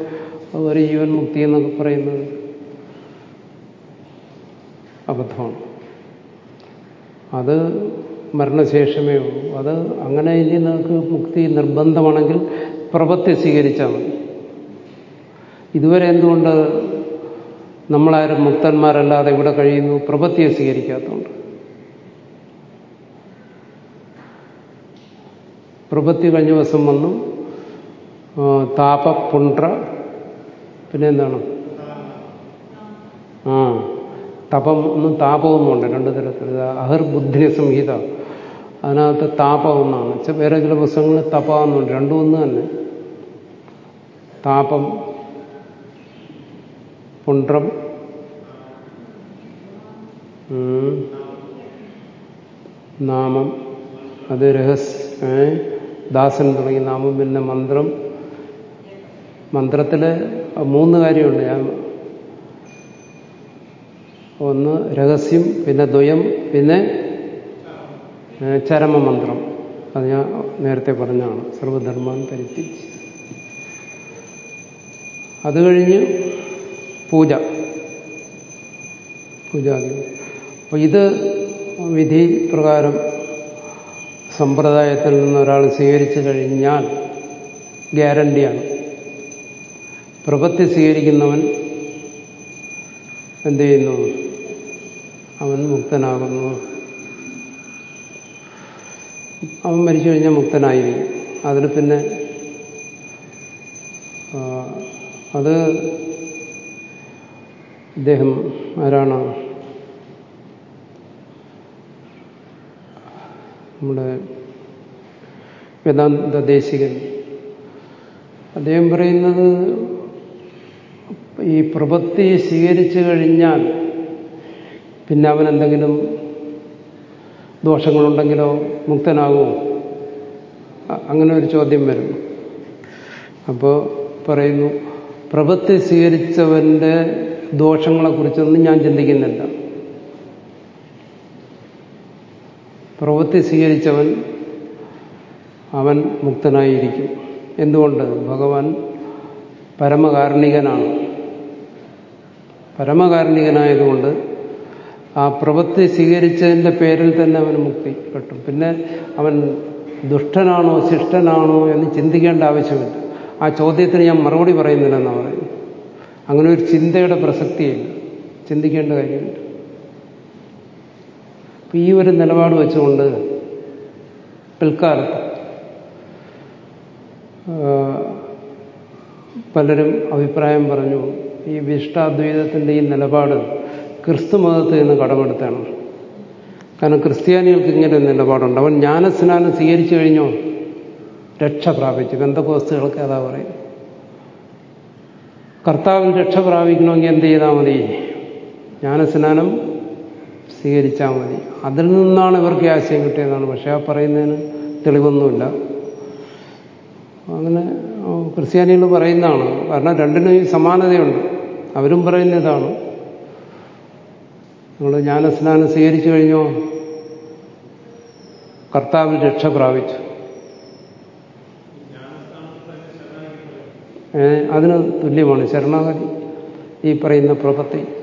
S1: ഒരു ജീവൻ മുക്തി എന്നൊക്കെ പറയുന്നത് അബദ്ധമാണ്. അത് മരണശേഷമേ ഉള്ളൂ. അത് അങ്ങനെ ഇനി നിങ്ങൾക്ക് മുക്തി നിർബന്ധമാണെങ്കിൽ പ്രപത്തി സ്വീകരിച്ചാൽ മതി. ഇതുവരെ എന്തുകൊണ്ട് നമ്മളാരും മുക്തന്മാരല്ലാതെ ഇവിടെ കഴിയുന്നു? പ്രപത്തിയെ സ്വീകരിക്കാത്തതുകൊണ്ട്. പ്രപത്തി കഴിഞ്ഞ ദിവസം വന്നു. താപപുണ്ട്ര പിന്നെ എന്താണ്? ആ തപം ഒന്നും താപമൊന്നുമുണ്ട് രണ്ട് തരത്തിൽ. അഹിർബുദ്ധിനി സംഹിത അതിനകത്ത് താപം ഒന്നാണ്. വേറെ ചില പുസ്തകങ്ങളിൽ തപമെന്നുണ്ട് രണ്ടും ഒന്ന് തന്നെ. താപം പുണ്ട്രം നാമം. അത് രഹസ്യ ദാസൻ തുടങ്ങി നാമം പിന്നെ മന്ത്രം. മന്ത്രത്തിൽ മൂന്ന് കാര്യമുണ്ട്. ഞാൻ ഒന്ന് രഹസ്യം പിന്നെ ദ്വയം പിന്നെ ചരമമന്ത്രം അത് ഞാൻ നേരത്തെ പറഞ്ഞതാണ്. സർവധർമാൻ തരുത്തി അത് കഴിഞ്ഞ് പൂജ. പൂജാതി അപ്പൊ ഇത് വിധി പ്രകാരം സമ്പ്രദായത്തിൽ നിന്ന് ഒരാൾ സ്വീകരിച്ചു കഴിഞ്ഞാൽ ഗ്യാരണ്ടിയാണ്. പ്രപത്തി സ്വീകരിക്കുന്നവൻ എന്ത് ചെയ്യുന്നു? അവൻ മുക്തനാകുന്നു. അവൻ മരിച്ചു കഴിഞ്ഞാൽ മുക്തനായിരിക്കും. അതിൽ പിന്നെ അത് ഇദ്ദേഹം ആരാണ്? നമ്മുടെ വേദാന്ത ദേശികൻ. അദ്ദേഹം പറയുന്നത് ഈ പ്രവൃത്തി സ്വീകരിച്ചു കഴിഞ്ഞാൽ പിന്നെ അവൻ എന്തെങ്കിലും ദോഷങ്ങളുണ്ടെങ്കിലോ മുക്തനാകുമോ? അങ്ങനെ ഒരു ചോദ്യം വരും. അപ്പോൾ പറയുന്നു പ്രവൃത്തി സ്വീകരിച്ചവന്റെ ദോഷങ്ങളെക്കുറിച്ചൊന്നും ഞാൻ ചിന്തിക്കുന്നില്ല. പ്രവൃത്തി സ്വീകരിച്ചവൻ അവൻ മുക്തനായിരിക്കും. എന്തുകൊണ്ട്? ഭഗവാൻ പരമകാരുണികനാണ്. പരമകാരുണികനായതുകൊണ്ട് ആ പ്രവൃത്തി സ്വീകരിച്ചതിന്റെ പേരിൽ തന്നെ അവന് മുക്തി കിട്ടും. പിന്നെ അവൻ ദുഷ്ടനാണോ ശിഷ്ടനാണോ എന്ന് ചിന്തിക്കേണ്ട ആവശ്യമില്ല. ആ ചോദ്യത്തിന് ഞാൻ മറുപടി പറയുന്നില്ലെന്നാണ് പറയുന്നത്. അങ്ങനെ ഒരു ചിന്തയുടെ പ്രസക്തിയില്ല. ചിന്തിക്കേണ്ട കാര്യമില്ല. അപ്പം ഈ ഒരു നിലപാട് വെച്ചുകൊണ്ട് പിൽക്കാലത്ത് പലരും അഭിപ്രായം പറഞ്ഞു ഈ വിശിഷ്ടാദ്വൈതത്തിന്റെ ഈ നിലപാട് ക്രിസ്തു മതത്തിൽ നിന്ന് കടമെടുത്താണ്. കാരണം ക്രിസ്ത്യാനികൾക്ക് ഇങ്ങനെ ഒരു നിലപാടുണ്ട്. അവൻ ജ്ഞാനസ്നാനം സ്വീകരിച്ചു കഴിഞ്ഞോ? രക്ഷ പ്രാപിച്ചു. ബന്ധകോസ്തുകൾക്ക് അതാ പറയും. കർത്താവിൽ രക്ഷ പ്രാപിക്കണമെങ്കിൽ എന്ത് ചെയ്താൽ മതി? ജ്ഞാനസ്നാനം സ്വീകരിച്ചാൽ മതി. അതിൽ നിന്നാണ് ഇവർക്ക് ആശയം കിട്ടിയതാണ്. പക്ഷേ ആ പറയുന്നതിന് തെളിവൊന്നുമില്ല. അങ്ങനെ ക്രിസ്ത്യാനികൾ പറയുന്നതാണ്. കാരണം രണ്ടിനും ഈ സമാനതയുണ്ട്. അവരും പറയുന്നതാണ്. നിങ്ങൾ ജ്ഞാനസ്നാനം സ്വീകരിച്ചു കഴിഞ്ഞോ? കർത്താവിൽ രക്ഷ പ്രാപിച്ചു. അതിന് തുല്യമാണ്. ശരണാഗതി ഈ പറയുന്ന പ്രപത്തി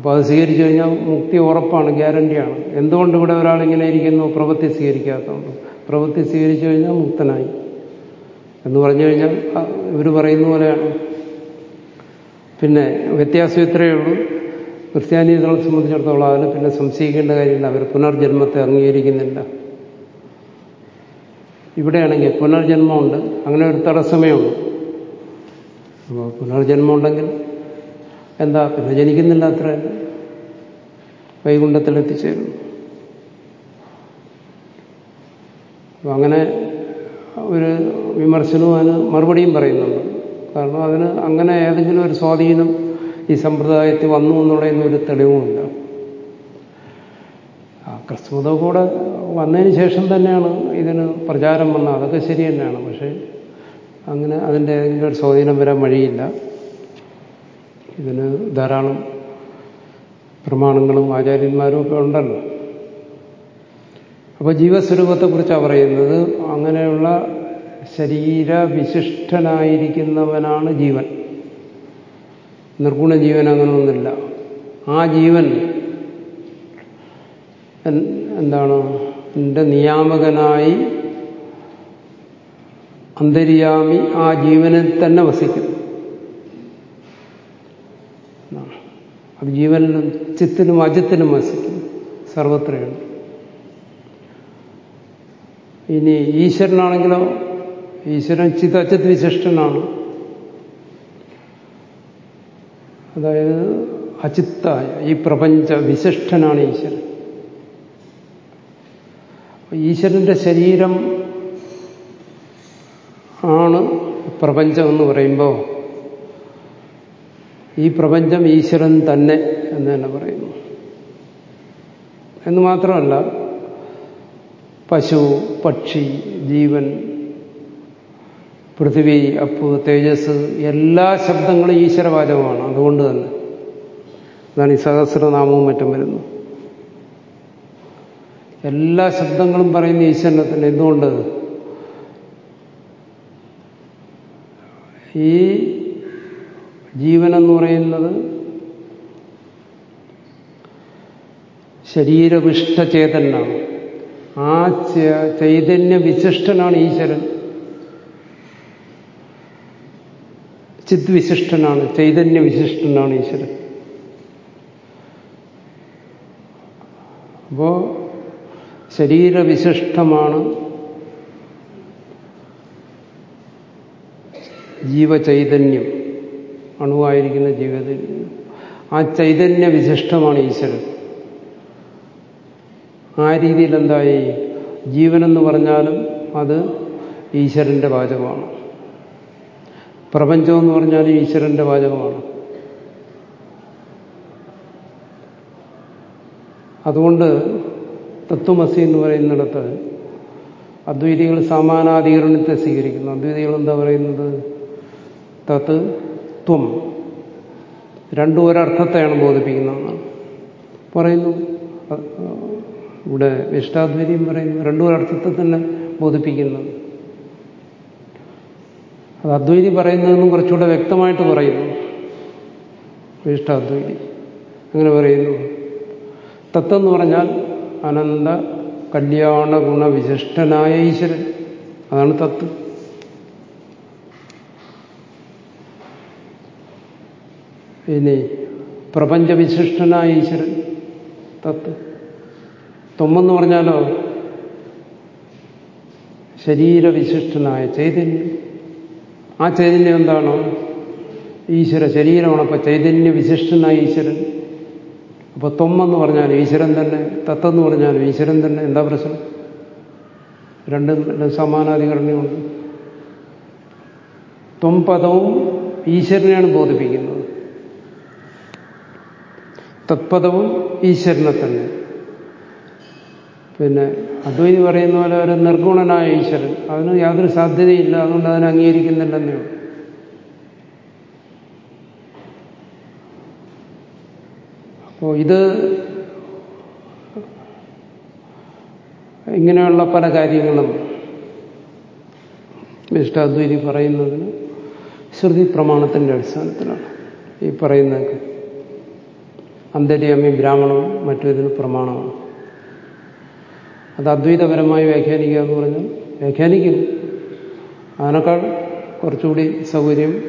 S1: അപ്പോൾ അത് സ്വീകരിച്ചു കഴിഞ്ഞാൽ മുക്തി ഉറപ്പാണ് ഗ്യാരണ്ടിയാണ്. എന്തുകൊണ്ട് ഇവിടെ ഒരാൾ ഇങ്ങനെ ഇരിക്കുന്നു? പ്രവൃത്തി സ്വീകരിക്കാത്തതുകൊണ്ട്. പ്രവൃത്തി സ്വീകരിച്ചു കഴിഞ്ഞാൽ മുക്തനായി. എന്ന് പറഞ്ഞു കഴിഞ്ഞാൽ ഇവർ പറയുന്ന പോലെയാണ്. പിന്നെ വ്യത്യാസം ഇത്രയേ ഉള്ളൂ. ക്രിസ്ത്യാനികളെ സംബന്ധിച്ചിടത്തോളം അതിന് പിന്നെ സംശയിക്കേണ്ട കാര്യമില്ല. അവർ പുനർജന്മത്തെ അംഗീകരിക്കുന്നില്ല. ഇവിടെയാണെങ്കിൽ പുനർജന്മമുണ്ട്. അങ്ങനെ ഒരു തടസ്സമേ ഉള്ളൂ. അപ്പോൾ പുനർജന്മം ഉണ്ടെങ്കിൽ എന്താ പിന്നെ ജനിക്കുന്നില്ല അത്ര വൈകുണ്ഠത്തിൽ എത്തിച്ചേരുന്നു. അപ്പം അങ്ങനെ ഒരു വിമർശനവും അതിന് മറുപടിയും പറയുന്നുണ്ട്. കാരണം അതിന് അങ്ങനെ ഏതെങ്കിലും ഒരു സ്വാധീനം ഈ സമ്പ്രദായത്തിൽ വന്നു എന്നുള്ളതിന് ഒരു തെളിവുമില്ല ആ ക്രിസ്തുത കൂടെ വന്നതിന് ശേഷം തന്നെയാണ് ഇതിന് പ്രചാരം വന്നത്. അതൊക്കെ ശരി തന്നെയാണ്. പക്ഷേ അങ്ങനെ അതിന്റെ ഏതെങ്കിലും ഒരു സ്വാധീനം വരാൻ വഴിയില്ല. ഇതിന് ധാരാളം പ്രമാണങ്ങളും ആചാര്യന്മാരും ഒക്കെ ഉണ്ടല്ലോ. അപ്പോൾ ജീവസ്വരൂപത്തെക്കുറിച്ചാണ് പറയുന്നത് അങ്ങനെയുള്ള ശരീരവിശിഷ്ടനായിരിക്കുന്നവനാണ് ജീവൻ. നിർഗുണ ജീവൻ അങ്ങനെയൊന്നുമില്ല ആ ജീവൻ എന്താണ്? എന്റെ നിയാമകനായി അന്തര്യാമി ആ ജീവനിൽ തന്നെ വസിക്കുന്നു അത് ജീവനിലും ചിത്തിലും അജിത്തിലും വസിക്കും. സർവത്രയാണ് ഇനി ഈശ്വരനാണെങ്കിലോ ഈശ്വരൻ ചിത് അജിത് വിശിഷ്ടനാണ് അതായത് അചിത്തായ ഈ പ്രപഞ്ച വിശിഷ്ടനാണ് ഈശ്വരൻ. ഈശ്വരന്റെ ശരീരം ആണ് പ്രപഞ്ചം എന്ന് പറയുമ്പോൾ ഈ പ്രപഞ്ചം ഈശ്വരൻ തന്നെ എന്ന് തന്നെ പറയുന്നു. എന്ന് മാത്രമല്ല പശു പക്ഷി ജീവൻ പൃഥിവി അപ്പ് തേജസ് എല്ലാ ശബ്ദങ്ങളും ഈശ്വരവാചകമാണ്. അതുകൊണ്ട് തന്നെ അതാണ് ഈ സഹസ്രനാമവും മറ്റും വരുന്നു. എല്ലാ ശബ്ദങ്ങളും പറയുന്ന ഈശ്വരനെ തന്നെ. എന്തുകൊണ്ട്? ഈ ജീവനെന്ന് പറയുന്നത് ശരീരവിഷ്ടചേതനാണ് ആ ചൈതന്യ വിശിഷ്ടനാണ് ഈശ്വരൻ. ചിത് വിശിഷ്ടനാണ് ചൈതന്യ വിശിഷ്ടനാണ് ഈശ്വരൻ. അപ്പോ ശരീരവിശിഷ്ടമാണ് ജീവചൈതന്യം. അണുവായിരിക്കുന്ന ജീവിതത്തിൽ ആ ചൈതന്യ വിശിഷ്ടമാണ് ഈശ്വരൻ. ആ രീതിയിൽ എന്തായി? ജീവനെന്ന് പറഞ്ഞാലും അത് ഈശ്വരന്റെ വാചകമാണ്. പ്രപഞ്ചം എന്ന് പറഞ്ഞാലും ഈശ്വരന്റെ വാചകമാണ്. അതുകൊണ്ട് തത്വമസി എന്ന് പറയുന്നിടത്ത് അദ്വൈതികൾ സമാനാധികരണത്തെ സ്വീകരിക്കുന്നു. അദ്വൈതികൾ എന്താ പറയുന്നത്? തത്ത് ത്വം രണ്ടും ഒരർത്ഥത്തെയാണ് ബോധിപ്പിക്കുന്നതെന്നാണ് പറയുന്നു ഇവിടെ വിഷ്ടാധ്വര്യം പറയുന്നു രണ്ടും ഒരർത്ഥത്തെ തന്നെ ബോധിപ്പിക്കുന്നത് അത് അദ്വൈതി പറയുന്നതെന്നും കുറച്ചുകൂടെ വ്യക്തമായിട്ട് പറയുന്നു. വിഷ്ടാദ്വൈതി അങ്ങനെ പറയുന്നു തത്വെന്ന് പറഞ്ഞാൽ അനന്ത കല്യാണ ഗുണവിശിഷ്ടനായ ഈശ്വരൻ. അതാണ് തത്വം. ഇനി പ്രപഞ്ചവിശിഷ്ടനായ ഈശ്വരൻ. തത്ത്. തൊമ്മെന്ന് പറഞ്ഞാലോ ശരീരവിശിഷ്ടനായ ചൈതന്യം. ആ ചൈതന്യം എന്താണോ? ഈശ്വര ശരീരമാണ്. അപ്പൊ ചൈതന്യ വിശിഷ്ടനായ ഈശ്വരൻ. അപ്പൊ തൊമ്മെന്ന് പറഞ്ഞാൽ ഈശ്വരൻ തന്നെ തത്തെന്ന് പറഞ്ഞാൽ ഈശ്വരൻ തന്നെ. എന്താ പ്രശ്നം? രണ്ടും സമാനാധികരണമുണ്ട് ത്വം പദവും ഈശ്വരനെയാണ് ബോധിപ്പിക്കുന്നത്. തത്പദവും ഈശ്വരനെ തന്നെ. പിന്നെ അദ്വൈതി പറയുന്ന പോലെ ഒരു നിർഗുണനായ ഈശ്വരൻ. അതിന് യാതൊരു സാധ്യതയില്ല. അതുകൊണ്ട് അതിനെ അംഗീകരിക്കുന്നില്ലെന്നേ അപ്പോൾ ഇത് ഇങ്ങനെയുള്ള പല കാര്യങ്ങളും വിശിഷ്ടാദ്വൈതി പറയുന്നതിന് ശ്രുതി പ്രമാണത്തിന്റെ അടിസ്ഥാനത്തിലാണ് ഈ പറയുന്നതൊക്കെ. അന്തര്യാമി ബ്രാഹ്മണവും മറ്റു ഇതിന് പ്രമാണമാണ്. അത് അദ്വൈതപരമായി വ്യാഖ്യാനിക്കുക എന്ന് പറഞ്ഞാൽ വ്യാഖ്യാനിക്കും അതിനേക്കാൾ കുറച്ചുകൂടി സൗകര്യം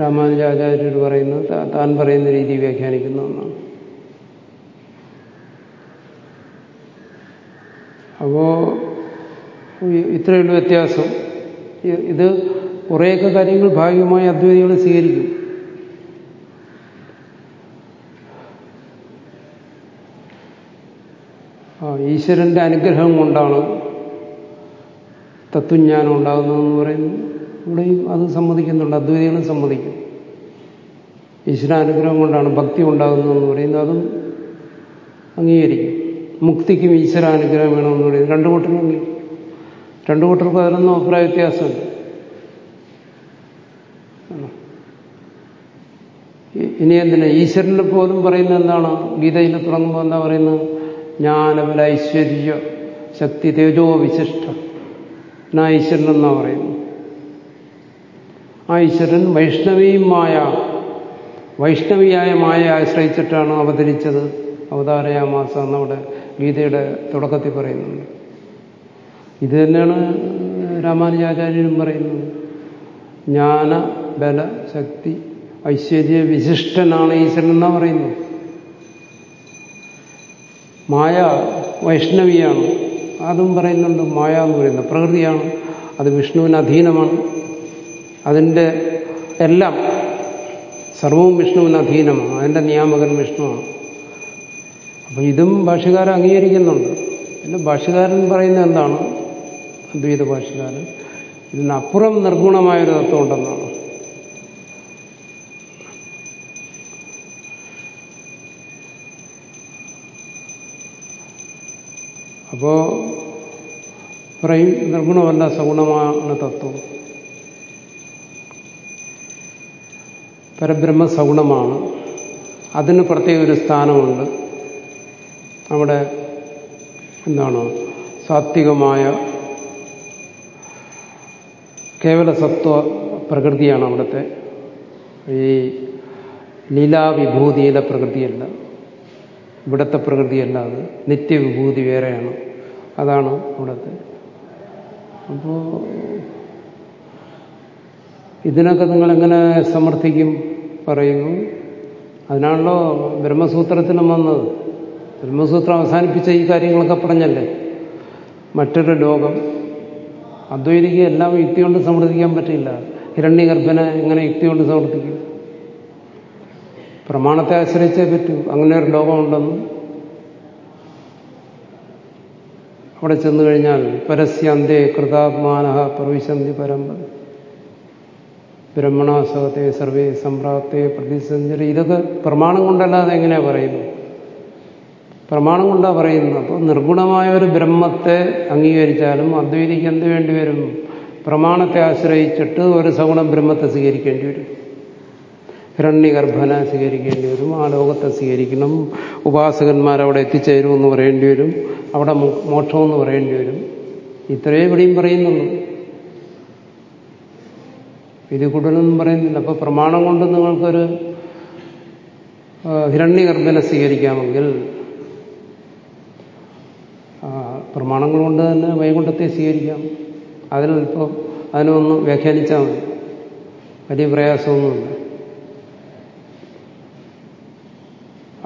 S1: രാമാനുജാചാര്യർ പറയുന്ന താൻ പറയുന്ന രീതി വ്യാഖ്യാനിക്കുന്ന ഒന്നാണ്. അപ്പോ ഇത്രയുള്ള വ്യത്യാസം. ഇത് കുറേയൊക്കെ കാര്യങ്ങൾ ഭാഗികമായി അദ്വൈതികൾ സ്വീകരിക്കും. ഈശ്വരന്റെ അനുഗ്രഹം കൊണ്ടാണ് തത്വജ്ഞാനം ഉണ്ടാകുന്നതെന്ന് പറയുന്നു. ഇവിടെയും അത് സമ്മതിക്കുന്നുണ്ട് അദ്വൈതികളും സമ്മതിക്കും. ഈശ്വരാനുഗ്രഹം കൊണ്ടാണ് ഭക്തി ഉണ്ടാകുന്നതെന്ന് പറയുന്നത് അതും അംഗീകരിക്കും. മുക്തിക്കും ഈശ്വരാനുഗ്രഹം വേണമെന്ന് പറയുന്നത് രണ്ടു കൂട്ടരും അംഗീകരിക്കും. രണ്ടു കൂട്ടർക്കും അതിനൊന്നും അഭിപ്രായ വ്യത്യാസമുണ്ട്. ഇനി എന്തിനാ? ഈശ്വരനെ പോലും പറയുന്ന എന്താണ്? ഗീതയിൽ തുടങ്ങുമ്പോൾ എന്താ പറയുന്നത്? ജ്ഞാനബല ഐശ്വര്യ ശക്തി തേജോ വിശിഷ്ടം. ഐശ്വരൻ എന്നാ പറയുന്നു? ആ ഈശ്വരൻ വൈഷ്ണവിയും മായ വൈഷ്ണവിയായ മായ ആശ്രയിച്ചിട്ടാണ് അവതരിച്ചത് അവതാരയാമാസ എന്നവിടെ ഗീതയുടെ തുടക്കത്തിൽ പറയുന്നുണ്ട്. ഇത് തന്നെയാണ് രാമാനുജാചാര്യനും പറയുന്നത്. ജ്ഞാന ബല ശക്തി ഐശ്വര്യ വിശിഷ്ടനാണ് ഈശ്വരൻ എന്നാ പറയുന്നു മായ വൈഷ്ണവിയാണ്. അതും പറയുന്നുണ്ട് മായ എന്ന് പറയുന്നത് പ്രകൃതിയാണ്. അത് വിഷ്ണുവിന് അധീനമാണ്. അതിന്റെ എല്ലാം സർവവും വിഷ്ണുവിന് അധീനമാണ്. അതിന്റെ നിയാമകൻ വിഷ്ണുവാണ്. അപ്പം ഇതും ഭാഷകാരൻ അംഗീകരിക്കുന്നുണ്ട്. പിന്നെ ഭാഷകാരൻ പറയുന്നത് എന്താണ്? അദ്വൈത ഭാഷകാരൻ ഇതിനപ്പുറം നിർഗുണമായൊരു തത്വം ഉണ്ടെന്നാണ് അപ്പോ പറയും നിർഗുണമല്ല സഗുണമാണ് തത്വം. പരബ്രഹ്മ സഗുണമാണ് അതിന് പ്രത്യേക ഒരു സ്ഥാനമുണ്ട്. നമ്മുടെ എന്താണ് സാത്വികമായ കേവല സത്വ പ്രകൃതിയാണ് അവിടുത്തെ. ഈ ലീലാവിഭൂതിയിലെ പ്രകൃതിയല്ല. ഇവിടുത്തെ പ്രകൃതിയല്ല അത് നിത്യവിഭൂതി വേറെയാണ്. അതാണ് ഇവിടുത്തെ. അപ്പോൾ ഇതിനൊക്കെ നിങ്ങൾ എങ്ങനെ സമർത്ഥിക്കും പറയുന്നു? അതിനാണല്ലോ ബ്രഹ്മസൂത്രത്തിനും വന്നത്. ബ്രഹ്മസൂത്രം അവസാനിപ്പിച്ച ഈ കാര്യങ്ങളൊക്കെ പറഞ്ഞല്ലേ? മറ്റൊരു ലോകം. അദ്വൈതിക്ക് എല്ലാം യുക്തി കൊണ്ട് സമർത്ഥിക്കാൻ പറ്റില്ല. ഹിരണ്യഗർഭനെ എങ്ങനെ യുക്തി കൊണ്ട് സമർത്ഥിക്കും? പ്രമാണത്തെ ആശ്രയിച്ചേ പറ്റൂ. അങ്ങനെ ഒരു ലോകമുണ്ടെന്നും. അവിടെ ചെന്നു കഴിഞ്ഞാൽ പരസ്യന്തേ കൃതാത്മാന പ്രവിശന്തി പരമ്പര ബ്രഹ്മണാസകത്തെ സർവേ സംപ്രാപ്തെ പ്രതിസഞ്ചരി ഇതൊക്കെ പ്രമാണം കൊണ്ടല്ലാതെ എങ്ങനെയാ പറയുന്നു പ്രമാണം കൊണ്ടാ പറയുന്നത്. അപ്പോൾ നിർഗുണമായ ഒരു ബ്രഹ്മത്തെ അംഗീകരിച്ചാലും അദ്വൈതിക്ക് എന്ത് വേണ്ടി വരും? പ്രമാണത്തെ ആശ്രയിച്ചിട്ട് ഒരു സഗുണം ബ്രഹ്മത്തെ സ്വീകരിക്കേണ്ടി വരും. ഹിരണ്യഗർഭനെ സ്വീകരിക്കേണ്ടി വരും ആ ലോകത്തെ സ്വീകരിക്കണം ഉപാസകന്മാരവിടെ എത്തിച്ചേരുമെന്ന് പറയേണ്ടി വരും അവിടെ മോക്ഷമെന്ന് പറയേണ്ടി വരും. ഇത്രയേ ഇവിടെയും പറയുന്നുള്ളൂ. ഇത് കൂടുതലൊന്നും പറയുന്നില്ല. അപ്പൊ പ്രമാണം കൊണ്ട് നിങ്ങൾക്കൊരു ഹിരണ്യഗർഭനെ സ്വീകരിക്കാമെങ്കിൽ പ്രമാണങ്ങൾ കൊണ്ട് തന്നെ വൈകുണ്ഠത്തെ സ്വീകരിക്കാം. അതിനിപ്പോൾ അതിനൊന്ന് വ്യാഖ്യാനിച്ചാൽ മതി. വലിയ പ്രയാസമൊന്നുമില്ല.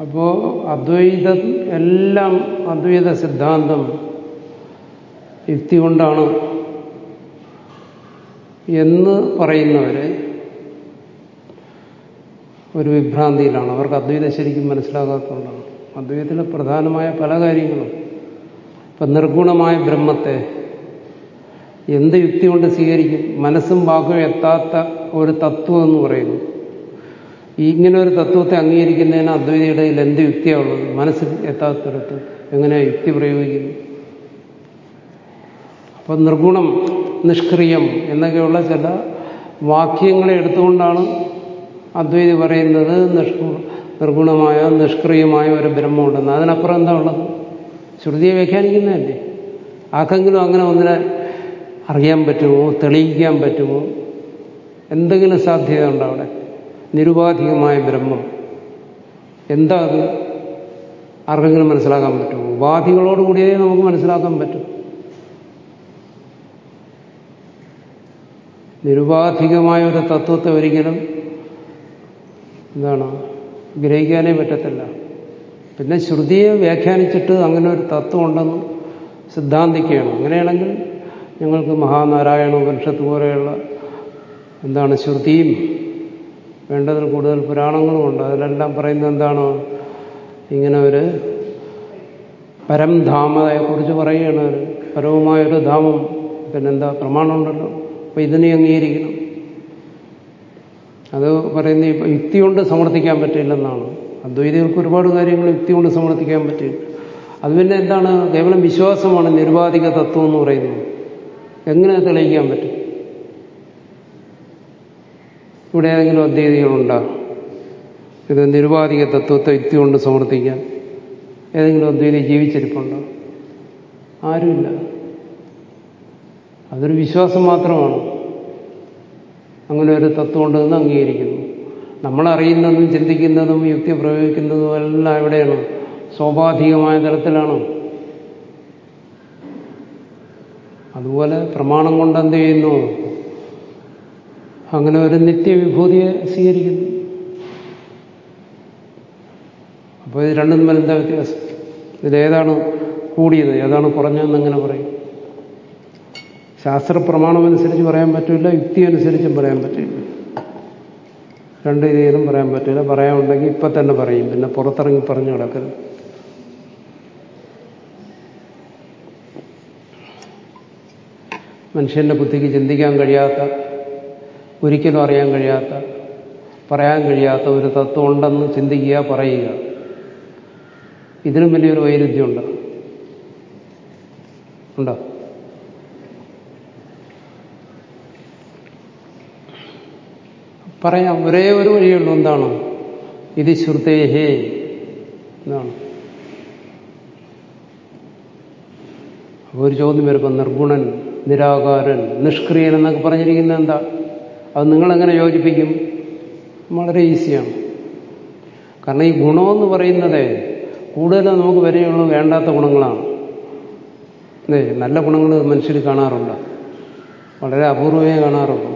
S1: അപ്പോ അദ്വൈതം എല്ലാം അദ്വൈത സിദ്ധാന്തം യുക്തി കൊണ്ടാണ് എന്ന് പറയുന്നവര് ഒരു വിഭ്രാന്തിയിലാണ്. അവർക്ക് അദ്വൈതം ശരിക്കും മനസ്സിലാകാത്തതുകൊണ്ടാണ്. അദ്വൈതത്തിലെ പ്രധാനമായ പല കാര്യങ്ങളും. ഇപ്പം നിർഗുണമായ ബ്രഹ്മത്തെ എന്ത് യുക്തി കൊണ്ട് സ്വീകരിക്കും? മനസ്സും വാക്കും എത്താത്ത ഒരു തത്വം എന്ന് പറയുന്നു. ഇങ്ങനെ ഒരു തത്വത്തെ അംഗീകരിക്കുന്നതിന് അദ്വൈതയുടെ എന്ത് യുക്തിയാണുള്ളത്. മനസ്സിൽ എത്താത്തിടത്ത് എങ്ങനെ യുക്തി പ്രയോഗിക്കുന്നു? അപ്പൊ നിർഗുണം നിഷ്ക്രിയം എന്നൊക്കെയുള്ള ചില വാക്യങ്ങളെ എടുത്തുകൊണ്ടാണ് അദ്വൈതി പറയുന്നത് നിർഗുണമായ നിഷ്ക്രിയമായ ഒരു ബ്രഹ്മമുണ്ടെന്ന്. അതിനപ്പുറം എന്താ ഉള്ളത്? ശ്രുതിയെ വ്യാഖ്യാനിക്കുന്നതല്ലേ? ആർക്കെങ്കിലും അങ്ങനെ ഒന്നിനെ അറിയാൻ പറ്റുമോ? തെളിയിക്കാൻ പറ്റുമോ? എന്തെങ്കിലും സാധ്യത ഉണ്ടോ അവിടെ? നിരുപാധികമായ ബ്രഹ്മം. എന്താ അത്? ആർക്കെങ്കിലും മനസ്സിലാക്കാൻ പറ്റുമോ? ഉപാധികളോടുകൂടിയേ നമുക്ക് മനസ്സിലാക്കാൻ പറ്റും. നിരുപാധികമായ ഒരു തത്വത്തെ ഒരിക്കലും എന്താണ് ഗ്രഹിക്കാനേ പറ്റത്തില്ല. പിന്നെ ശ്രുതിയെ വ്യാഖ്യാനിച്ചിട്ട് അങ്ങനെ ഒരു തത്വം ഉണ്ടെന്ന് സിദ്ധാന്തിക്കുകയാണ്. അങ്ങനെയാണെങ്കിൽ ഞങ്ങൾക്ക് മഹാനാരായണ ഉപനിഷത്ത് പോലെയുള്ള എന്താണ് ശ്രുതിയും വേണ്ടതിൽ കൂടുതൽ പുരാണങ്ങളുമുണ്ട് അതിലെല്ലാം പറയുന്നത് എന്താണോ? ഇങ്ങനെ ഒരു പരംധാമതയെക്കുറിച്ച് പറയുകയാണ് പരവുമായൊരു ധാമം. പിന്നെന്താ? പ്രമാണമുണ്ടല്ലോ. അപ്പം ഇതിനെ അംഗീകരിക്കണം. അത് പറയുന്ന യുക്തി കൊണ്ട് സമർത്ഥിക്കാൻ പറ്റില്ലെന്നാണ്. അദ്വൈതികൾക്ക് ഒരുപാട് കാര്യങ്ങൾ യുക്തി കൊണ്ട് സമർത്ഥിക്കാൻ പറ്റില്ല അത് പിന്നെ എന്താണ്? കേവലം വിശ്വാസമാണ് നിരുപാധിക തത്വം എന്ന് പറയുന്നത്. എങ്ങനെ തെളിയിക്കാൻ പറ്റും? ഇവിടെ ഏതെങ്കിലും അദ്വൈതികളുണ്ടോ? ഇത് നിരുപാധിക തത്വത്തെ യുക്തി കൊണ്ട് സമർത്ഥിക്കാൻ ഏതെങ്കിലും അദ്വൈതി ജീവിച്ചിരിപ്പുണ്ടോ? ആരുമില്ല. അതൊരു വിശ്വാസം മാത്രമാണ്. അങ്ങനെ ഒരു തത്വം ഉണ്ടെന്ന് അംഗീകരിക്കുന്നു. നമ്മളറിയുന്നതും ചിന്തിക്കുന്നതും യുക്തി പ്രയോഗിക്കുന്നതും എല്ലാം എവിടെയാണ് സ്വാഭാവികമായ തലത്തിലാണ്. അതുപോലെ പ്രമാണം കൊണ്ട് എന്ത് ചെയ്യുന്നു? അങ്ങനെ ഒരു നിത്യവിഭൂതിയെ സ്വീകരിക്കുന്നു. അപ്പോൾ ഇത് രണ്ടും തമ്മിൽ എന്താ വ്യത്യാസം? ഇതിലേതാണ് കൂടിയത്? ഏതാണ് കുറഞ്ഞതെന്ന് എങ്ങനെ പറയും. ശാസ്ത്രപ്രമാണം അനുസരിച്ച് പറയാൻ പറ്റില്ല യുക്തി അനുസരിച്ചും പറയാൻ പറ്റില്ല. രണ്ട് രീതിയിലും പറയാൻ പറ്റില്ല. പറയാനുണ്ടെങ്കിൽ ഇപ്പം തന്നെ പറയും. പിന്നെ പുറത്തിറങ്ങി പറഞ്ഞു കിടക്കരുത് മനുഷ്യന്റെ ബുദ്ധിക്ക് ചിന്തിക്കാൻ കഴിയാത്ത ഒരിക്കലും അറിയാൻ കഴിയാത്ത പറയാൻ കഴിയാത്ത ഒരു തത്വം ഉണ്ടെന്ന് ചിന്തിക്കുക പറയുക. ഇതിനും വലിയൊരു വൈരുദ്ധ്യമുണ്ട്. ഉണ്ടോ? പറയാം ഒരേ ഒരു വഴിയുള്ളൂ എന്താണ്? ഇത് ശ്രുതേഹേ എന്നാണ്. അപ്പോൾ ഒരു ചോദ്യം വരുമ്പോൾ നിർഗുണൻ നിരാകാരൻ നിഷ്ക്രിയൻ എന്നൊക്കെ പറഞ്ഞിരിക്കുന്നത് എന്താ? അത് നിങ്ങളെങ്ങനെ യോജിപ്പിക്കും? വളരെ ഈസിയാണ്. കാരണം ഈ ഗുണമെന്ന് പറയുന്നത് കൂടുതലും നമുക്ക് വരെയുള്ള വേണ്ടാത്ത ഗുണങ്ങളാണ്. അല്ലേ നല്ല ഗുണങ്ങൾ മനുഷ്യർ കാണാറുണ്ട്. വളരെ അപൂർവമേ കാണാറുള്ളൂ.